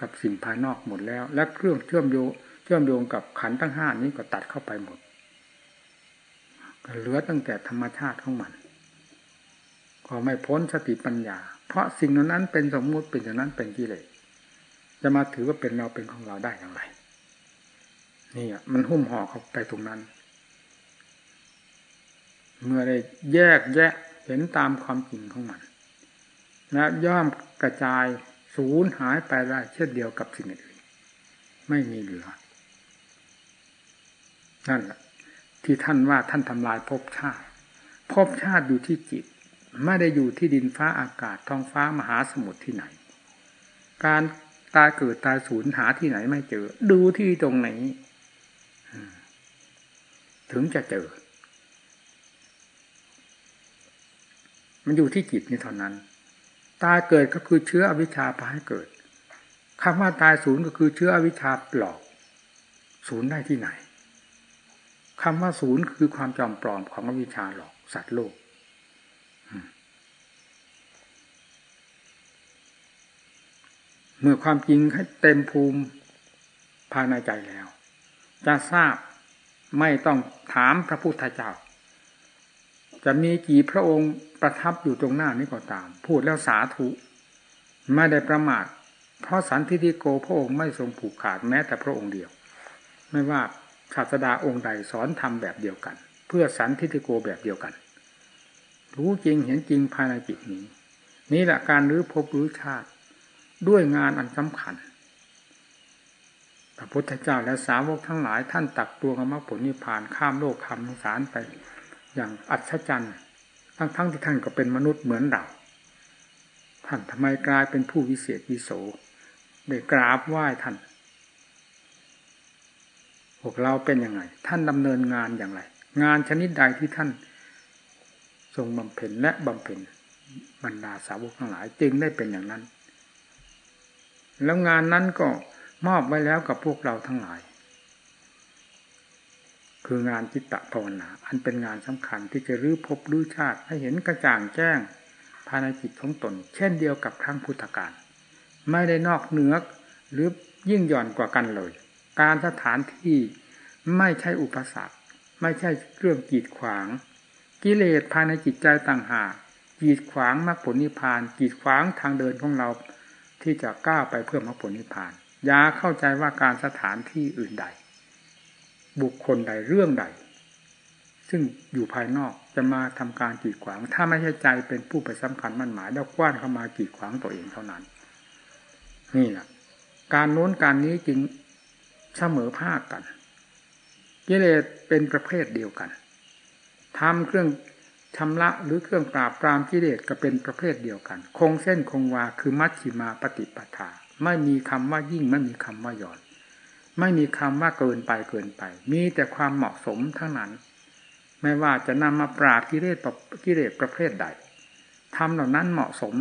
Speaker 1: กับสิ่งภายนอกหมดแล้ว และเครื่องเชื่อมโยงเชื่อมโยงกับขันตั้งห้านี้ก็ตัดเข้าไปหมดเหลือตั้งแต่ธรรมชาติของมัน ก็ไม่พ้นสติปัญญา เพราะสิ่งนั้นเป็นสมมุติเป็นอย่างนั้นเป็นกิเลส จะมาถือว่าเป็นเราเป็นของเราได้อย่างไรนี่อะมันหุ้มห่อเข้าไปตรงนั้น เมื่อได้แยกแยะเห็นตามความจริงของมันและย่อมกระจายสูญหายไปได้เช่นเดียวกับสิ่งอื่นไม่มีเหลือ นั่นแหละที่ท่านว่าท่านทำลายภพชาติภพชาติอยู่ที่จิต ไม่ได้อยู่ที่ดินฟ้าอากาศท้องฟ้ามหาสมุทรที่ไหน การ ตายเกิดตายสูญหาที่ไหนไม่เจอ ดูที่ตรงไหนถึงจะเจอ มันอยู่ที่จิตนี่เท่านั้น ตายเกิดก็คือเชื้ออวิชชาพาให้เกิดคำว่าตายศูนย์ก็คือเชื้ออวิชชาหลอก ศูนย์ได้ที่ไหนคำว่าศูนย์คือความจอมปลอมของอวิชชาหลอกสัตว์โลก เมื่อความจริงให้เต็มภูมิภายในใจแล้ว จะทราบไม่ต้องถามพระพุทธเจ้า จะมีกี่พระองค์ประทับอยู่ตรงหน้านี้ก็ตาม พูดแล้วสาธุไม่ได้ประมาทเพราะสันทิฏฐิโกพระองค์ไม่ทรงผูกขาดแม้แต่พระองค์เดียว ไม่ว่าศาสดาองค์ใดสอนทำแบบเดียวกัน เพื่อสันทิฏฐิโกแบบเดียวกัน รู้จริงเห็นจริงภายในจิตนี้ นี่แหละการรื้อภพรื้อชาติ ด้วยงานอันสำคัญ พระพุทธเจ้าและสาวกทั้งหลายท่านตักตัวกรรมผลนิพพานข้ามโลกคำสารไป อย่างอัศจรรย์ทั้งๆทที่ท่านก็เป็นมนุษย์เหมือนเราท่านทำไมกลายเป็นผู้วิเศษวิโสได้กราบไหว้ท่าน พวกเราเป็นยังไง ท่านดำเนินงานอย่างไร งานชนิดใดที่ท่านทรงบำเพ็ญและบำเพ็ญบรรดาสาวกทั้งหลาย จึงได้เป็นอย่างนั้น แล้วงานนั้นก็มอบไว้แล้วกับพวกเราทั้งหลาย คืองานจิตตภาวนา อันเป็นงานสำคัญที่จะรื้อภพรื้อชาติให้เห็นกระจ่างแจ้งภายในจิตของตน เช่นเดียวกับครั้งพุทธกาลไม่ได้นอกเหนือหรือยิ่งหย่อนกว่ากันเลย การสถานที่ไม่ใช่อุปสรรค ไม่ใช่เครื่องกีดขวาง กิเลสภายในจิตใจต่างหากกีดขวางมรรคผลนิพพานกีดขวางทางเดินของเรา ที่จะก้าวไปเพื่อมรรคผลนิพพานอย่าเข้าใจว่าการสถานที่อื่นใด บุคคลใดเรื่องใด ซึ่งอยู่ภายนอกจะมาทำการกีดขวาง ถ้าไม่ใช่ใจเป็นผู้ไปสำคัญมั่นหมาย แล้วกว้านเข้ามากีดขวางตัวเองเท่านั้น นี่แหละการโน้นการนี้จึงเสมอภาคกันกิเลสเป็นประเภทเดียวกันทำเครื่อง ชำระหรือเครื่องปราบปรามกิเลสก็เป็นประเภทเดียวกัน คงเส้นคงวาคือมัชชิมาปฏิปทา ไม่มีคำว่ายิ่งไม่มีคำว่าหย่อน ไม่มีคำว่าเกินไปเกินไป มีแต่ความเหมาะสมทั้งนั้น ไม่ว่าจะนำมาปราบกิเลสกิเลสประเภทใดทำเหล่านั้นเหมาะสม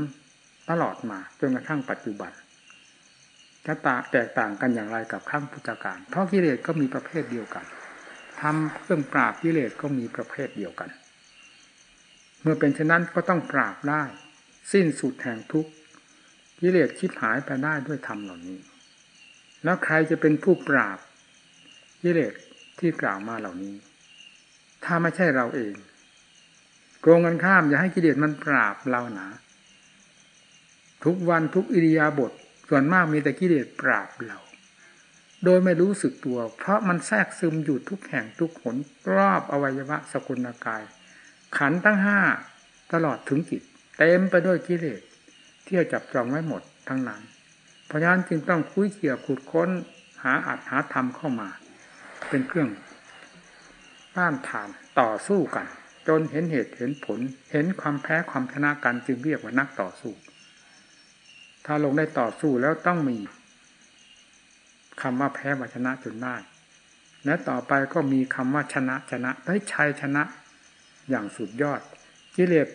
Speaker 1: ตลอดมาจนกระทั่งปัจจุบันจะตาแตกต่างกันอย่างไรกับครั้งพุทธกาลเพราะกิเลสก็มีประเภทเดียวกันทำเครื่องปราบกิเลสก็มีประเภทเดียวกัน มื่อเป็นเช่นนั้นก็ต้องปราบได้ สิ้นสุดแห่งทุกกิเลสคิดหายไปได้ด้วยธรรมเหล่านี้ แล้วใครจะเป็นผู้ปราบกิเลสที่กล่าวมาเหล่านี้ ถ้าไม่ใช่เราเองโกงกันข้ามอย่าให้กิเลสมันปราบเราหนา ทุกวันทุกอิริยาบถส่วนมากมีแต่กิเลสปราบเรา โดยไม่รู้สึกตัว เพราะมันแทรกซึมอยู่ทุกแห่งทุกหนรอบอวัยวะสกุลกาย ขันตั้งห้าตลอดถึงจิต เต็มไปด้วยกิเลสที่จะจับจองไว้หมดทั้งนั้น เพราะฉะนั้นจึงต้องคุยเกี่ยวขุดค้นหาอัดหาธรรมเข้ามา เป็นเครื่องต้านทานต่อสู้กัน จนเห็นเหตุเห็นผล เห็นความแพ้ความชนะกันจึงเรียกว่านักต่อสู้ ถ้าลงได้ต่อสู้แล้วต้องมีคำว่าแพ้ว่าชนะจนได้และต่อไปก็มีคำว่าชนะชนะได้ชัยชนะ อย่างสุดยอดกิเลส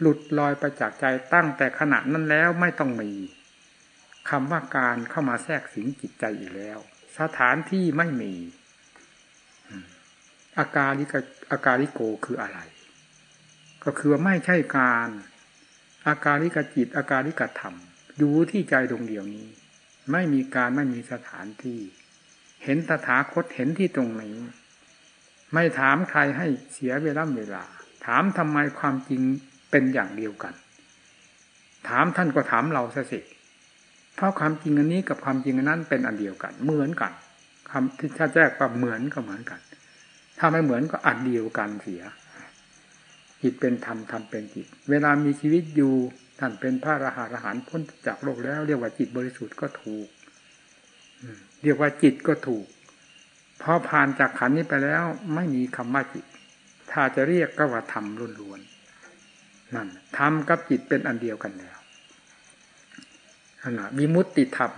Speaker 1: หลุดลอยไปจากใจตั้งแต่ขณะนั้นแล้วไม่ต้องมีคำว่าการเข้ามาแทรกสิงจิตใจอีกแล้ว สถานที่ไม่มี อาการิกอาการิโกคืออะไร ก็คือว่าไม่ใช่การ อาการิกจิตอาการิกธรรม อยู่ที่ใจดวงเดียวนี้ ไม่มีการไม่มีสถานที่ เห็นตถาคตเห็นที่ตรงนี้ ไม่ถามใครให้เสียเวลาเวลา ถามทำไมความจริงเป็นอย่างเดียวกัน ถามท่านก็ถามเราซะสิเพราะความจริงอันนี้กับความจริงอันนั้นเป็นอันเดียวกัน เหมือนกันคำที่ถ้าแจ้งว่าเหมือนก็เหมือนกัน ถ้าไม่เหมือนก็อันเดียวกันเสียจิตเป็นธรรมธรรมเป็นจิต เวลามีชีวิตอยู่ท่านเป็นพระอรหันต์พ้นจากโลกแล้ว เรียกว่าจิตบริสุทธิ์ก็ถูกเรียกว่าจิตก็ถูก พอผ่านจากขันนี้ไปแล้ว ไม่มีคำว่าจิต ถ้าจะเรียกก็ว่าธรรมล้วนๆนั่นธรรมกับจิตเป็นอันเดียวกันแล้วขณะมีมุติธรรม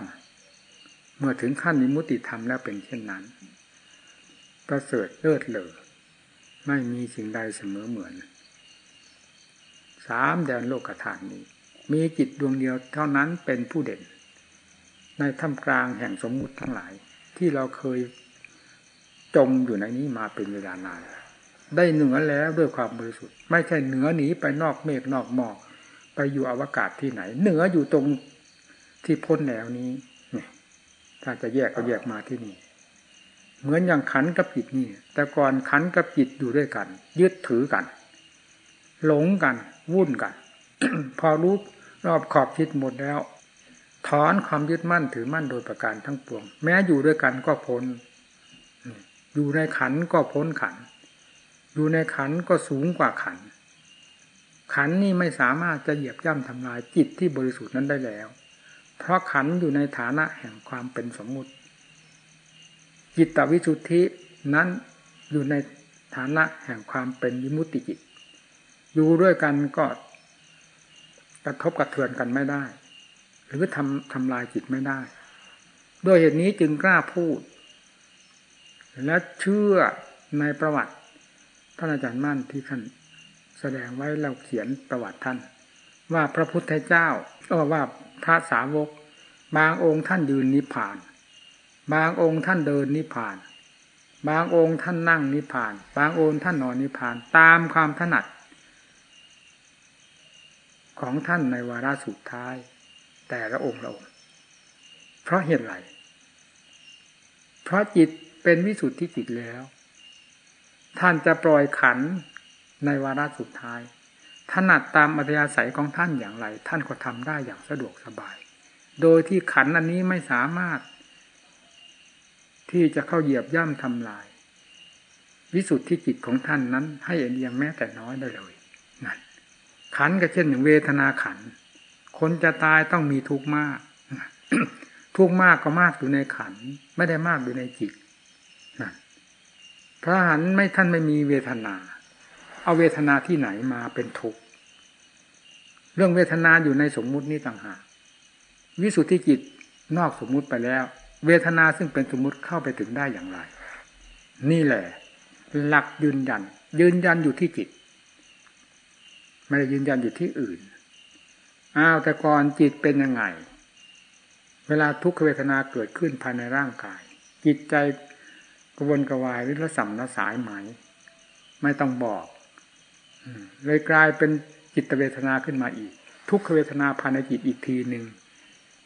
Speaker 1: เมื่อถึงขั้นมีมุติธรรมแล้วเป็นเช่นนั้นประเสริฐเลิศเลอไม่มีสิ่งใดเสมอเหมือน สามแดนโลกฐานนี้ มีจิตดวงเดียวเท่านั้นเป็นผู้เด่น ในท่ามกลางแห่งสมมุติทั้งหลาย ที่เราเคย จมอยู่ในนี้มาเป็นเวลานาน ได้เหนือแล้วด้วยความบริสุทธิ์ ไม่ใช่เหนือหนีไปนอกเมฆนอกหมอก ไปอยู่อวกาศที่ไหน เหนืออยู่ตรงที่พ้นแนวนี้เนี่ยถ้าจะแยกก็แยกมาที่นี่ เหมือนอย่างขันกับจิตนี่ แต่ก่อนขันกับจิตอยู่ด้วยกัน ยึดถือกัน หลงกัน วุ่นกัน พอรู้รอบขอบคิดหมดแล้ว ถอนความยึดมั่นถือมั่นโดยประการทั้งปวง แม้อยู่ด้วยกันก็พ้น อยู่ในขันก็พ้นขัน อยู่ในขันก็สูงกว่าขัน ขันนี่ไม่สามารถจะเหยียบย่ำทำลายจิตที่บริสุทธิ์นั้นได้แล้ว เพราะขันอยู่ในฐานะแห่งความเป็นสมมุติ จิตตวิสุทธินั้นอยู่ในฐานะแห่งความเป็นวิมุตติจิต อยู่ด้วยกันก็กระทบกระเทือนกันไม่ได้ หรือทำทำลายจิตไม่ได้ ด้วยเหตุนี้จึงกล้าพูด และเชื่อในประวัติท่านอาจารย์มั่นที่ท่านแสดงไว้เราเขียนประวัติท่าน ว่าพระพุทธเจ้าก็ว่าพระสาวก บางองค์ท่านยืนนิพพาน บางองค์ท่านเดินนิพพาน บางองค์ท่านนั่งนิพพาน บางองค์ท่านนอนนิพพานตามความถนัด ของท่านในวาระสุดท้าย แต่ละองค์ละองค์เพราะเหตุไรเพราะจิต เป็นวิสุทธิจิตแล้ว ท่านจะปล่อยขันในวาระสุดท้ายถนัดตามอัธยาศัยของท่านอย่างไร ท่านก็ทำได้อย่างสะดวกสบาย โดยที่ขันอันนี้ไม่สามารถ ที่จะเข้าเหยียบย่ำทำลาย วิสุทธิจิตของท่านนั้น ให้เอียงแม้แต่น้อยได้เลยนั่นขันก็เช่นอย่างเวทนาขัน คนจะตายต้องมีทุกข์มาก ทุกข์มากก็มากอยู่ในขัน ไม่ได้มากอยู่ในจิต พระหันไม่ท่านไม่มีเวทนา เอาเวทนาที่ไหนมาเป็นทุกข์เรื่องเวทนาอยู่ในสมมุตินี้ต่างหากวิสุทธิจิตนอกสมมุติไปแล้ว เวทนาซึ่งเป็นสมมติเข้าไปถึงได้อย่างไร นี่แหละ หลักยืนยัน ยืนยันอยู่ที่จิต ไม่ได้ยืนยันอยู่ที่อื่นอ้าวแต่ก่อนจิตเป็นยังไง เวลาทุกขเวทนาเกิดขึ้นภายในร่างกาย จิตใจ กระวนกระวายหรือระสัมระสายไหม ไม่ต้องบอกเลยกลายเป็นจิตเวทนาขึ้นมาอีก ทุกขเวทนาภายในจิตอีกทีหนึ่ง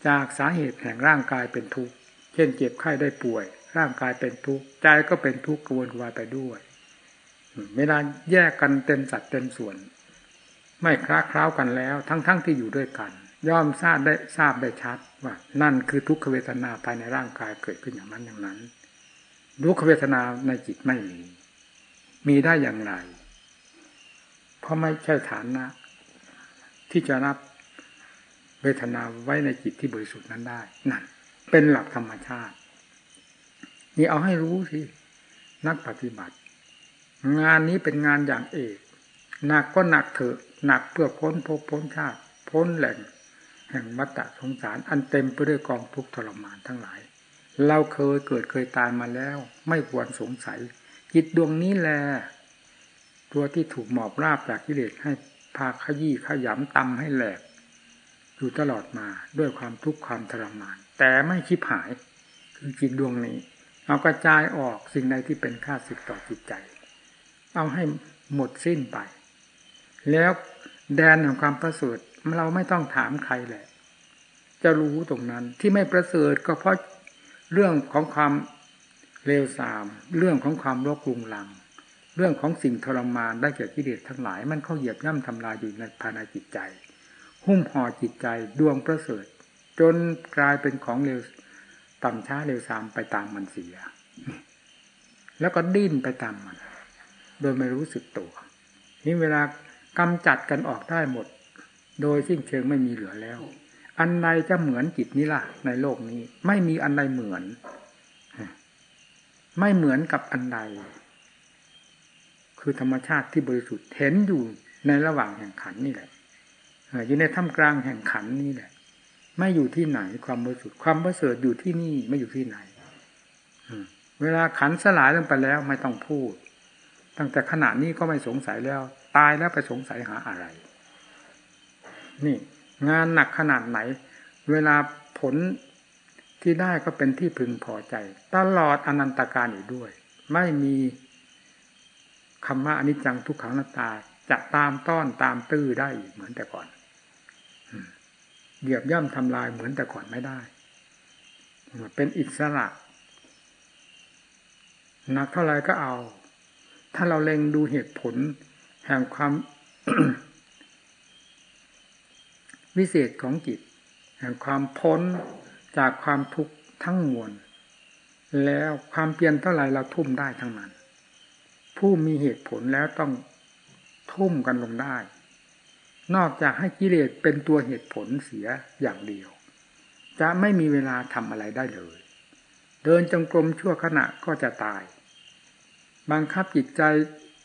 Speaker 1: จากสาเหตุแห่งร่างกายเป็นทุกข์เช่นเจ็บไข้ได้ป่วย ร่างกายเป็นทุกข์ใจก็เป็นทุกข์กวนกวายไปด้วยเวลาแยกกันเต็มสัดเต็มส่วน ไม่คล้าคล้ากันแล้ว ทั้งๆทที่อยู่ด้วยกัน ย่อมทราบได้ทราบได้ชัดว่า นั่นคือทุกขเวทนาภายในร่างกายเกิดขึ้นอย่างนั้นอย่างนั้น ทุกขเวทนาในจิตไม่มี มีได้อย่างไร เพราะไม่ใช่ฐานนะ ที่จะรับเวทนาไว้ในจิตที่บริสุทธิ์นั้นได้ นั่น เป็นหลักธรรมชาติ นี่เอาให้รู้สิ นักปฏิบัติ งานนี้เป็นงานอย่างเอกหนักก็หนักเถอะหนักเพื่อพ้นภพพ้นชาติ พ้นแหล่ง แห่งวัฏสงสาร อันเต็มไปด้วยกองทุกข์ทรมานทั้งหลาย เราเคยเกิดเคยตายมาแล้ว ไม่ควรสงสัย จิตดวงนี้แหละตัวที่ถูกหมอบราบจากกิเลสให้พาขยี้ขยำตำให้แหลก อยู่ตลอดมาด้วยความทุกข์ความทรมาน แต่ไม่คิดหาย คือจิตดวงนี้ เอากระจายออกสิ่งใดที่เป็นค่าศึกต่อจิตใจ เอาให้หมดสิ้นไป แล้วแดนของความประเสริฐเราไม่ต้องถามใครแหละ จะรู้ตรงนั้นที่ไม่ประเสริฐก็เพราะ เรื่องของความเลวทราม เรื่องของความรกรุงลัง เรื่องของสิ่งทรมานได้เกิดกิเลสทั้งหลาย มันเข้าเหยียบย่ำทำลายอยู่ในภายในจิตใจ หุ้มห่อจิตใจดวงประเสริฐ จนกลายเป็นของเร็วต่ำช้าเร็วซามไปตามมันเสีย แล้วก็ดิ้นไปตามมัน โดยไม่รู้สึกตัว นี่เวลากำจัดกันออกได้หมด โดยสิ้นเชิงไม่มีเหลือแล้ว อันใดจะเหมือนจิตนี้ล่ะ ในโลกนี้ ไม่มีอันใดเหมือน ไม่เหมือนกับอันใด คือธรรมชาติที่บริสุทธิ์เห็นอยู่ในระหว่างแห่งขันนี่แหละอยู่ในท่ามกลางแห่งขันนี่แหละ ไม่อยู่ที่ไหนความบริสุทธิ์ความประเสริฐอยู่ที่นี่ไม่อยู่ที่ไหนเวลาขันสลายลงไปแล้วไม่ต้องพูด ตั้งแต่ขณะนี้ก็ไม่สงสัยแล้ว ตายแล้วไปสงสัยหาอะไร นี่ งานหนักขนาดไหน เวลาผลที่ได้ก็เป็นที่พึงพอใจ ตลอดอนันตการอีกด้วย ไม่มีคำว่าอนิจจังทุกขังนาตา จะตามต้อนตามตื้อได้อีกเหมือนแต่ก่อนเหยียบย่ำทำลายเหมือนแต่ก่อนไม่ได้เป็นอิสระหนักเท่าไรก็เอา ถ้าเราเล็งดูเหตุผล แห่งความ วิเศษของจิตแห่งความพ้นจากความทุกข์ทั้งมวล แล้วความเปลี่ยนเท่าไรเราทุ่มได้ทั้งนั้น ผู้มีเหตุผลแล้วต้องทุ่มกันลงได้ นอกจากให้กิเลสเป็นตัวเหตุผลเสียอย่างเดียว จะไม่มีเวลาทำอะไรได้เลย เดินจงกรมชั่วขณะก็จะตาย บังคับจิตใจ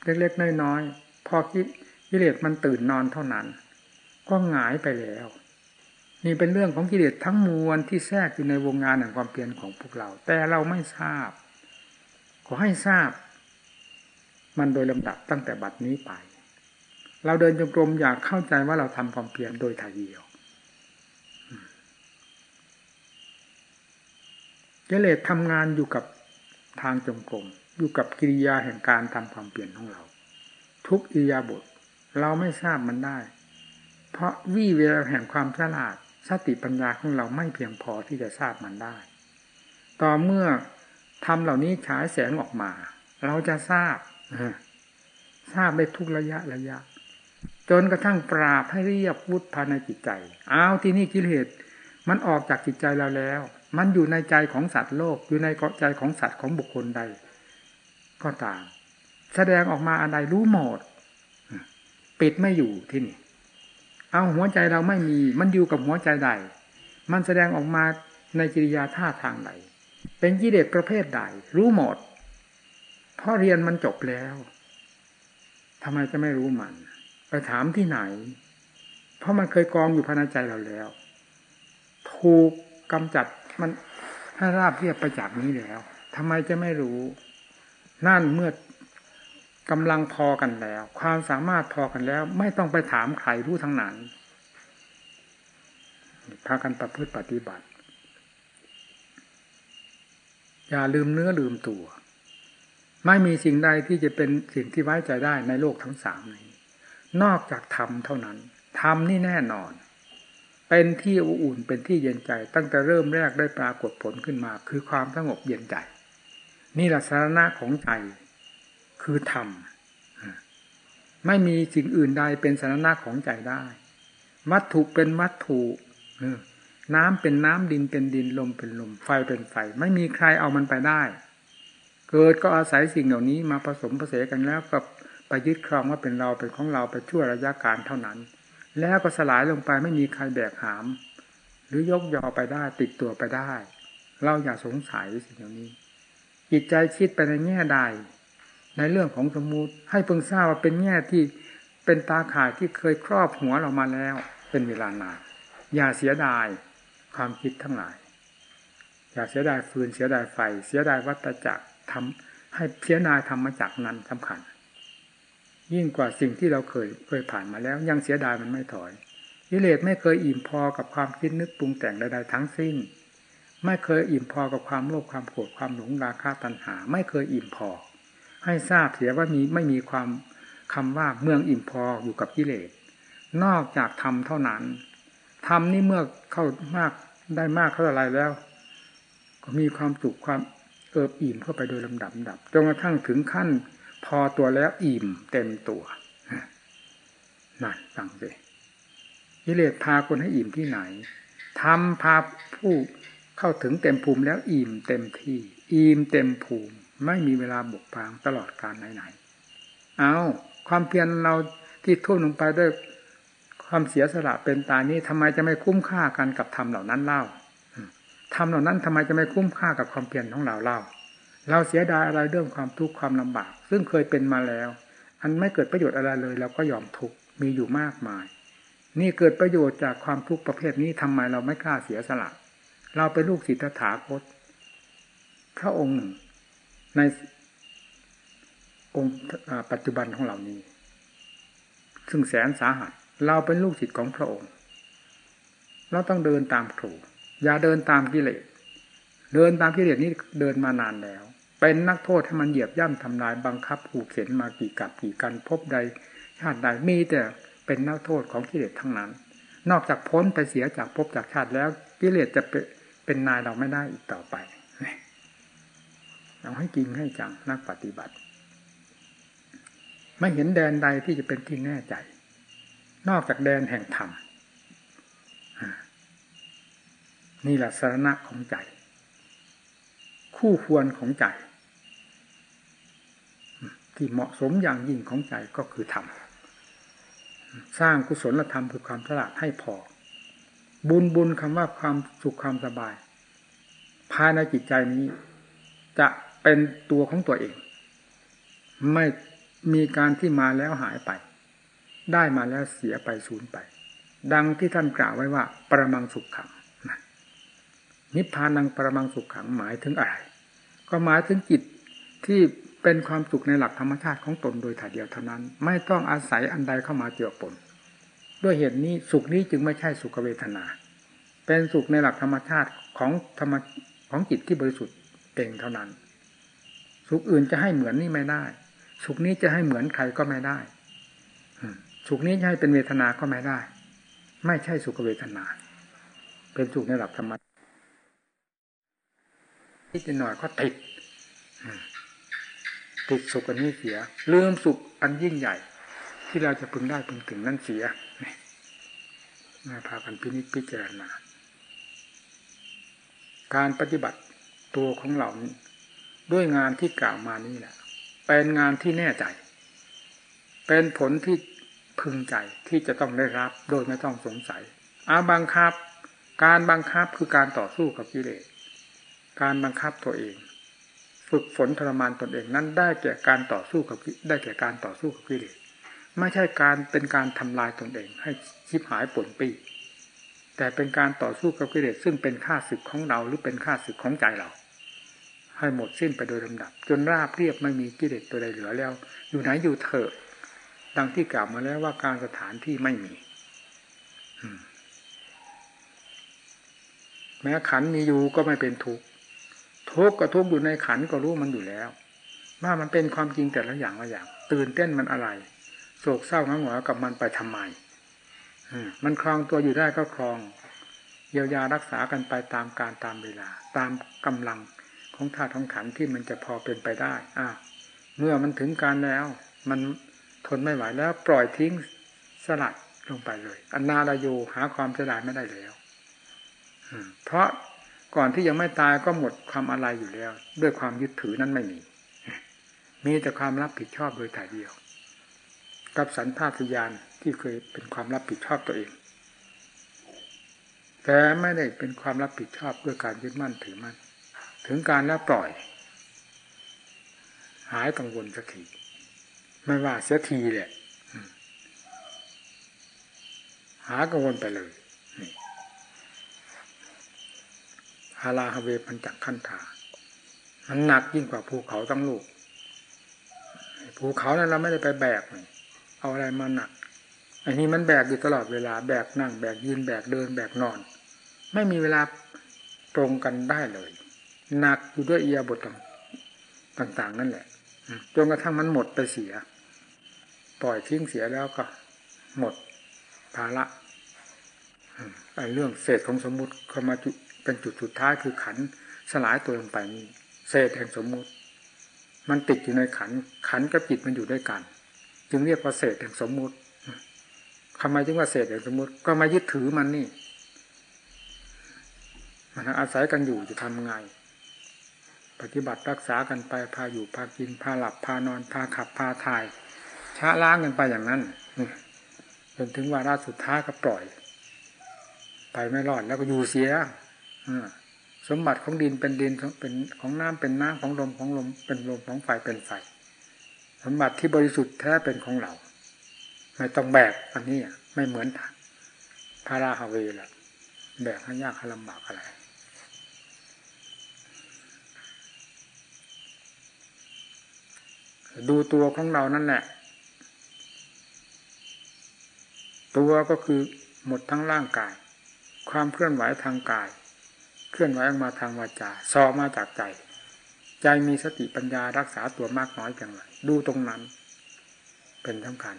Speaker 1: เล็กๆน้อยๆพอคิดกิเลสมันตื่นนอนเท่านั้น ก็หงายไปแล้ว นี่เป็นเรื่องของกิเลสทั้งมวลที่แทรกอยู่ในวงงานแห่งความเปลี่ยนของพวกเรา แต่เราไม่ทราบ ขอให้ทราบ มันโดยลำดับตั้งแต่บัดนี้ไป เราเดินจงกรมอยากเข้าใจว่าเราทำความเพียรโดยถ่ายเดียวกิเลสทำงานอยู่กับทางจงกรมอยู่กับกิริยาแห่งการทำความเปลี่ยนของเรา ทุกอิยาบถเราไม่ทราบมันได้ เพราะวี่เวลาแห่งความฉลาดสติปัญญาของเราไม่เพียงพอที่จะทราบมันได้ ต่อเมื่อทำเหล่านี้ฉายแสงออกมา เราจะทราบทราบได้ทุกระยะระยะ จนกระทั่งปราบให้เรียบวุฒภายในจิตใจเอาที่นี่กิเลสมันออกจากจิตใจเราแล้ว มันอยู่ในใจของสัตว์โลก อยู่ในใจของสัตว์ของบุคคลใด ก็ตาม แสดงออกมาอะไรรู้หมด ปิดไม่อยู่ที่นี่ เอาหัวใจเราไม่มี มันอยู่กับหัวใจใด มันแสดงออกมาในกิริยาท่าทางใด เป็นกิเลสประเภทใด รู้หมด เพราะเรียนมันจบแล้วทำไมจะไม่รู้มัน ไปถามที่ไหน เพราะมันเคยกองอยู่ภายในใจเราแล้ว ถูกกำจัดมันให้ราบเรียบไปจากนี้แล้วทำไมจะไม่รู้ นั่นเมื่อ กำลังพอกันแล้ว ความสามารถพอกันแล้ว ไม่ต้องไปถามใครรู้ทั้งนั้นพากันประพฤติปฏิบัติ อย่าลืมเนื้อลืมตัว ไม่มีสิ่งใดที่จะเป็นสิ่งที่ไว้ใจได้ในโลกทั้งสามนี้ นอกจากธรรมเท่านั้นธรรมนี่แน่นอน เป็นที่อุ่นเป็นที่เย็นใจ ตั้งแต่เริ่มแรกได้ปรากฏผลขึ้นมา คือความสงบเย็นใจ นี่แหละสาระของใจ คือธรรมไม่มีสิ่งอื่นใดเป็นสาระของใจได้ วัตถุเป็นวัตถุน้ำเป็นน้ำดินเป็นดินลมเป็นลม ไฟเป็นไฟ ไม่มีใครเอามันไปได้ เกิดก็อาศัยสิ่งเหล่านี้มาผสมผสานกันแล้วก็ไปยึดครองว่าเป็นเราเป็นของเราไปชั่วระยะการเท่านั้น แล้วก็สลายลงไปไม่มีใครแบกหาม หรือยกยอไปได้ติดตัวไปได้ เราอย่าสงสัยสิ่งเหล่านี้ จิตใจคิดไปในแง่ใด ในเรื่องของสมมุติให้เพิ่งทราบว่าเป็นแง่ที่เป็นตาข่ายที่เคยครอบหัวเรามาแล้ว เป็นเวลานานอย่าเสียดายความคิดทั้งหลาย อย่าเสียดายฟืนเสียดายไฟ เสียดายวัตจักรทำให้เพียนายทำมจากรนั้นสำคัญ ยิ่งกว่าสิ่งที่เราเคยเคยผ่านมาแล้ว ยังเสียดายมันไม่ถอยกิเลสไม่เคยอิ่มพอกับความคิดนึกปรุงแต่งใดๆทั้งสิ้น ไม่เคยอิ่มพอกับความโลภความโกรธความหลงราคะตัณหา ไม่เคยอิ่มพอ ให้ทราบเสียว่ามีไม่มีความคำว่าเมืองอิ่มพออยู่กับกิเลส นอกจากทำเท่านั้นทำนี่เมื่อเข้ามากได้มากเท่าไรแล้ว ก็มีความสุขความเอิบอิ่มเข้าไปโดยลำดับดับจนกระทั่งถึงขั้น พอตัวแล้วอิ่มเต็มตัวนั่นฟังสิกิเลสพาคนให้อิ่มที่ไหนทำพาผู้เข้าถึงเต็มภูมิแล้วอิ่มเต็มที่ อิ่มเต็มภูมิ ไม่มีเวลาบกพางตลอดการไหนๆเอาความเพียรเราที่ทุ่มลงไปด้วยความเสียสละเป็นตานี้ทำไมจะไม่คุ้มค่ากันกับธรรมเหล่านั้นเล่าทำเหล่านั้นทำไมจะไม่คุ้มค่ากับความเพียรของเราเล่า เราเสียดายอะไรเรื่องความทุกข์ความลำบาก ซึ่งเคยเป็นมาแล้ว อันไม่เกิดประโยชน์อะไรเลยเราก็ยอมทุกข์มีอยู่มากมาย นี่เกิดประโยชน์จากความทุกข์ประเภทนี้ทำไมเราไม่กล้าเสียสละ เราเป็นลูกศิษย์ถาคตพระองค์หนึ่ง ในองค์ปัจจุบันของเหล่านี้ ซึ่งแสนสาหัส เราเป็นลูกศิษย์ของพระองค์ เราต้องเดินตามครู อย่าเดินตามกิเลส เดินตามกิเลสนี่เดินมานานแล้ว เป็นนักโทษให้มันเหยียบย่ำทำลายบังคับขู่เข็นมากี่กับกี่กันพบใด ชาติใดมีแต่เป็นนักโทษของกิเลสทั้งนั้น นอกจากพ้นไปเสียจากภพจากชาติแล้วกิเลสจะเป็นเป็นนายเราไม่ได้อีกต่อไป เอาให้จริงให้จังนักปฏิบัติ ไม่เห็นแดนใดที่จะเป็นที่แน่ใจ นอกจากแดนแห่งธรรมนี่แหละสาระของใจ คู่ควรของใจ ที่เหมาะสมอย่างยิ่งของใจก็คือธรรมสร้างกุศลธรรมคือความฉลาดให้พอ บุญบุญคำว่าความสุขความสบาย ภายในจิตใจนี้ จะ เป็นตัวของตัวเอง ไม่มีการที่มาแล้วหายไป ได้มาแล้วเสียไปสูญไป ดังที่ท่านกล่าวไว้ว่า ประมังสุขขังนิพพานังปรมังสุขขังหมายถึงอะไร ก็หมายถึงจิตที่เป็นความสุขในหลักธรรมชาติของตนโดยถ่ายเดียวเท่านั้น ไม่ต้องอาศัยอันใดเข้ามาเจือปนด้วยเหตุนี้สุขนี้จึงไม่ใช่สุขเวทนา เป็นสุขในหลักธรรมชาติของธรรมของจิตที่บริสุทธิ์เองเท่านั้น สุขอื่นจะให้เหมือนนี่ไม่ได้ สุขนี้จะให้เหมือนใครก็ไม่ได้สุขนี้จะให้เป็นเวทนาก็ไม่ได้ ไม่ใช่สุขเวทนา เป็นสุขในระดับธรรมะที่จะหน่อยก็ติดติดสุขอันนี้เสียลืมสุขอันยิ่งใหญ่ ที่เราจะพึงได้พึงถึงนั้นเสียมาพากันพินิจพิจารณาการปฏิบัติตัวของเรา ด้วยงานที่กล่าวมานี้แหละ เป็นงานที่แน่ใจ เป็นผลที่พึงใจที่จะต้องได้รับ โดยไม่ต้องสงสัยอาบังคับ การบังคับคือการต่อสู้กับกิเลส การบังคับตัวเอง ฝึกฝนทรมานตนเองนั้นได้แก่การต่อสู้กับได้แก่การต่อสู้กับกิเลส ไม่ใช่การเป็นการทำลายตนเอง ให้ชิบหายป่นปีแต่เป็นการต่อสู้กับกิเลสซึ่งเป็นข้าศึกของเราหรือเป็นข้าศึกของใจเรา ให้หมดสิ้นไปโดยลำดับ จนราบเรียบไม่มีกิเลสตัวใดเหลือแล้ว อยู่ไหนอยู่เถอะดังที่กล่าวมาแล้วว่าการสถานที่ไม่มีแม้ขันมีอยู่ก็ไม่เป็นทุกข์ทุกข์ก็ทุกข์อยู่ในขันก็รู้มันอยู่แล้ว ว่ามันเป็นความจริงแต่ละอย่างละอย่าง ตื่นเต้นมันอะไรโศกเศร้าหงอยกับมันไปทำไมมันคลองตัวอยู่ได้ก็คลองเยียวยารักษากันไปตามการตามเวลา ตามกำลัง ของธาตุของขันที่มันจะพอเป็นไปได้อ่าเมื่อมันถึงการแล้ว มันทนไม่ไหวแล้ว ปล่อยทิ้งสลัดลงไปเลยอนนาลาโยหาความเสียดายไม่ได้แล้วเพราะก่อนที่ยังไม่ตายก็หมดความอะไรอยู่แล้ว ด้วยความยึดถือนั้นไม่มี มีแต่ความรับผิดชอบโดยถ่ายเดียว กับสันทาตยานที่เคยเป็นความรับผิดชอบตัวเอง แต่ไม่ได้เป็นความรับผิดชอบด้วยการยึดมั่นถือมั่น ถึงการแล้วปล่อย หายกังวลสักทีไม่ว่าเสียทีแหละหากังวลไปเลยนี่ฮาลาฮเวปัญจักขั้นธามันหนักยิ่งกว่าภูเขาตั้งลูกภูเขานั้นเราไม่ได้ไปแบกเอาอะไรมาหนัก อันนี้มันแบกอยู่ตลอดเวลาแบกนั่งแบกยืนแบกเดินแบกนอน ไม่มีเวลาตรงกันได้เลย หนักอยู่ด้วยเอียบทต่างๆ นั่นแหละจนกระทั่งมันหมดไปเสีย ปล่อยทิ้งเสียแล้วก็ หมดภาระไอ้เรื่องเศษของสมมุติเข้ามาจุเป็นจุดสุดท้ายคือขันสลายตัวลงไปนี่เศษแห่งสมมุติ มันติดอยู่ในขัน ขันกับจิตมันอยู่ด้วยกัน จึงเรียกว่าเศษแห่งสมมุติทำไมจึงว่าเศษอย่งสมมติก็มายึดถือมันนี่ มันอาศัยกันอยู่จะทำไง ปฏิบัติรักษากันไปพาอยู่พากินพาหลับพานอนพาขับพาถ่ายช้าล้างกันไปอย่างนั้นจนถึงวาระสุดท้ายก็ปล่อย ไปไม่รอดแล้วก็อยู่เสียสมบัติของดินเป็นดินเป็นของน้ำเป็นน้ำของลมของลมเป็นลมของไฟเป็นไฟสมบัติที่บริสุทธิ์แท้เป็นของเราไม่ต้องแบกอันนี้ไม่เหมือนพาราฮาเวล่ะแบกให้ยากให้ลำบากอะไร ดูตัวของเรานั่นแหละตัวก็คือหมดทั้งร่างกาย ความเคลื่อนไหวทางกาย เคลื่อนไหวออกมาทางวาจาซอมาจากใจ ใจมีสติปัญญารักษาตัวมากน้อยเพียงไรดูตรงนั้น เป็นสำคัญ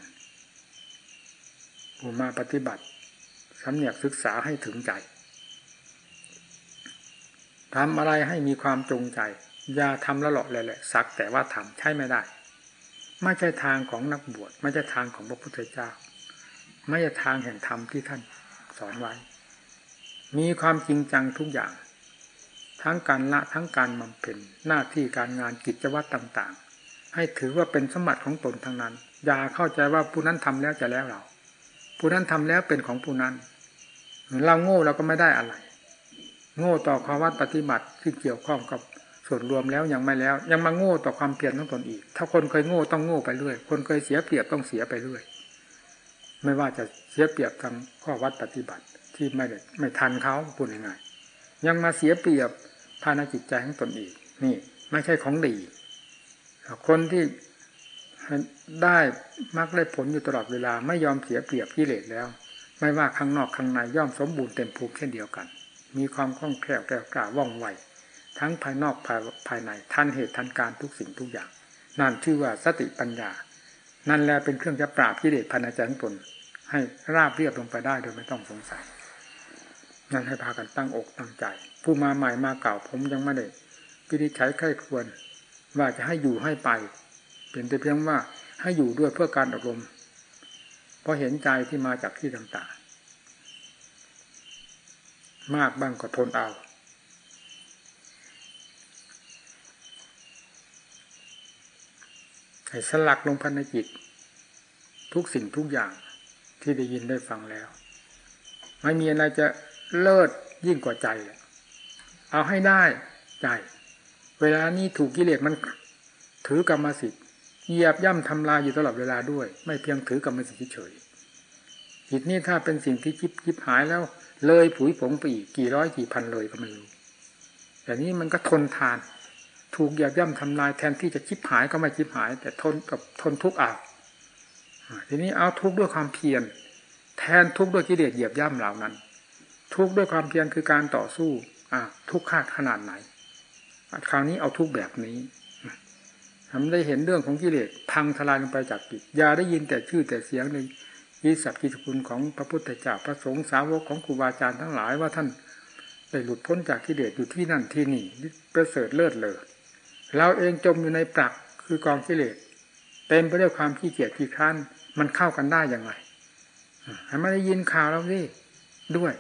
Speaker 1: ผู้มาปฏิบัติสำเนียกศึกษาให้ถึงใจทำอะไรให้มีความจงใจ อย่าทำละหลอกเลยแหละ สักแต่ว่าทำใช่ไม่ได้ ไม่ใช่ทางของนักบวชไม่ใช่ทางของพระพุทธเจ้า ไม่ใช่ทางแห่งธรรมที่ท่านสอนไว้ มีความจริงจังทุกอย่าง ทั้งการละทั้งการบำเพ็ญหน้าที่การงานกิจวัตรต่างๆ ให้ถือว่าเป็นสมบัติของตนทั้งนั้น อย่าเข้าใจว่าผู้นั้นทำแล้วจะแล้วเรา ผู้นั้นทำแล้วเป็นของผู้นั้นเราโง่เราก็ไม่ได้อะไร โง่ต่อความวัดปฏิบัติที่เกี่ยวข้องกับ ส่วนรวมแล้วยังไม่แล้ว ยังมาโง่ต่อความเพียรทั้งตนอีก ถ้าคนเคยโง่ต้องโง่ไปเรื่อย คนเคยเสียเปรียบต้องเสียไปเรื่อย ไม่ว่าจะเสียเปรียบทางข้อวัดปฏิบัติที่ไม่ได้ไม่ทันเขาพูดยังไงยังมาเสียเปรียบภายในจิตใจของตนอีก นี่ ไม่ใช่ของดี คนที่ได้มักได้ผลอยู่ตลอดเวลา ไม่ยอมเสียเปรียบกิเลสแล้ว ไม่ว่าข้างนอกข้างในย่อมสมบูรณ์เต็มภูมิเช่นเดียวกัน มีความคล่องแคล่วแกล้วกล้าว่องไว ทั้งภายนอกภายภายในทันเหตุทันการทุกสิ่งทุกอย่าง นั่นชื่อว่าสติปัญญา นั่นแหละเป็นเครื่องจะปราบกิเลสภายในใจของตนให้ราบเรียบลงไปได้โดยไม่ต้องสงสัย นั่นให้พากันตั้งอกตั้งใจ ผู้มาใหม่มาเก่าผมยังไม่ได้พิจิตใช้ใครควร ว่าจะให้อยู่ให้ไปเป็นแต่เพียงว่าให้อยู่ด้วยเพื่อการอบรมเพราะเห็นใจที่มาจากที่ต่างๆ มากบ้างก็ทนเอา ให้สลักลงภายในจิต ทุกสิ่งทุกอย่างที่ได้ยินได้ฟังแล้ว ไม่มีอะไรจะเลิศยิ่งกว่าใจเอาให้ได้ใจ เวลานี้ถูกกิเลสมันถือกรรมสิทธิ์เหยียบย่ำทำลายอยู่ตลอดเวลาด้วย ไม่เพียงถือกรรมสิทธิ์เฉยจิตนี้ถ้าเป็นสิ่งที่จิบจิบหายแล้ว เลยผุยผงไปอีกกี่ร้อยกี่พันเลยก็ไม่รู้แต่นี้มันก็ทนทาน ถูกเหยียบย่ำทำลายแทนที่จะจิบหายก็ไม่จิบหาย แต่ทนกับทนทุกข์อาทีนี้เอาทุกข์ด้วยความเพียรแทนทุกข์ด้วยกิเลสเหยียบย่ำเหล่านั้น ทุกข์ด้วยความเพียรคือการต่อสู้อ่าทุกข์ขาดขนาดไหนคราวนี้เอาทุกข์แบบนี้ทำได้เห็นเรื่องของกิเลสพังทลายลงไปจากจิตอย่าได้ยินแต่ชื่อแต่เสียงในยิสัพกิจคุณของพระพุทธเจ้าพระสงฆ์สาวกของครูบาอาจารย์ทั้งหลายว่าท่านได้หลุดพ้นจากกิเลสอยู่ที่นั่นที่นี่ประเสริฐเลิศเลย เราเองจมอยู่ในปรักคือกองกิเลสเต็มไปด้วยความขี้เกียจขี้ค้านมันเข้ากันได้อย่างไรให้ไม่ได้ยินข่าวแล้วสิด้วย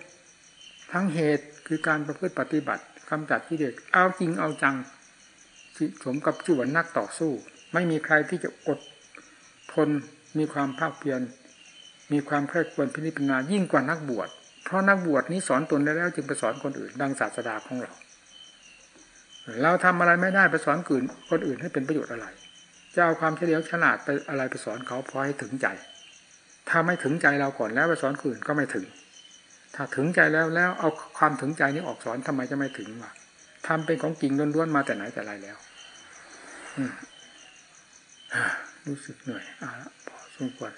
Speaker 1: ทั้งเหตุคือการประพฤติปฏิบัติกำจัดกิเลสเอาจริงเอาจังสมกับชื่อว่านักต่อสู้ ไม่มีใครที่จะอดทนมีความภาคเพียรมีความใคร่ควรพิจิตรณายิ่งกว่านักบวชเพราะนักบวชนี้สอนตนได้แล้วจึงไปสอนคนอื่น ดังศาสดาของเรา เราทำอะไรไม่ได้ไปสอนคนคนอื่นให้เป็นประโยชน์อะไร จะเอาความเฉลียวฉลาดไปอะไรไปสอนเขาพอให้ถึงใจ ถ้าไม่ถึงใจเราก่อนแล้วไปสอนคนอื่นก็ไม่ถึง ถ้าถึงใจแล้วแล้วเอาความถึงใจนี้ออกสอนทำไมจะไม่ถึงวะทำเป็นของจริงล้วนๆมาแต่ไหนแต่ไรแล้วรู้สึกเหนื่อยอ่าพอสมควร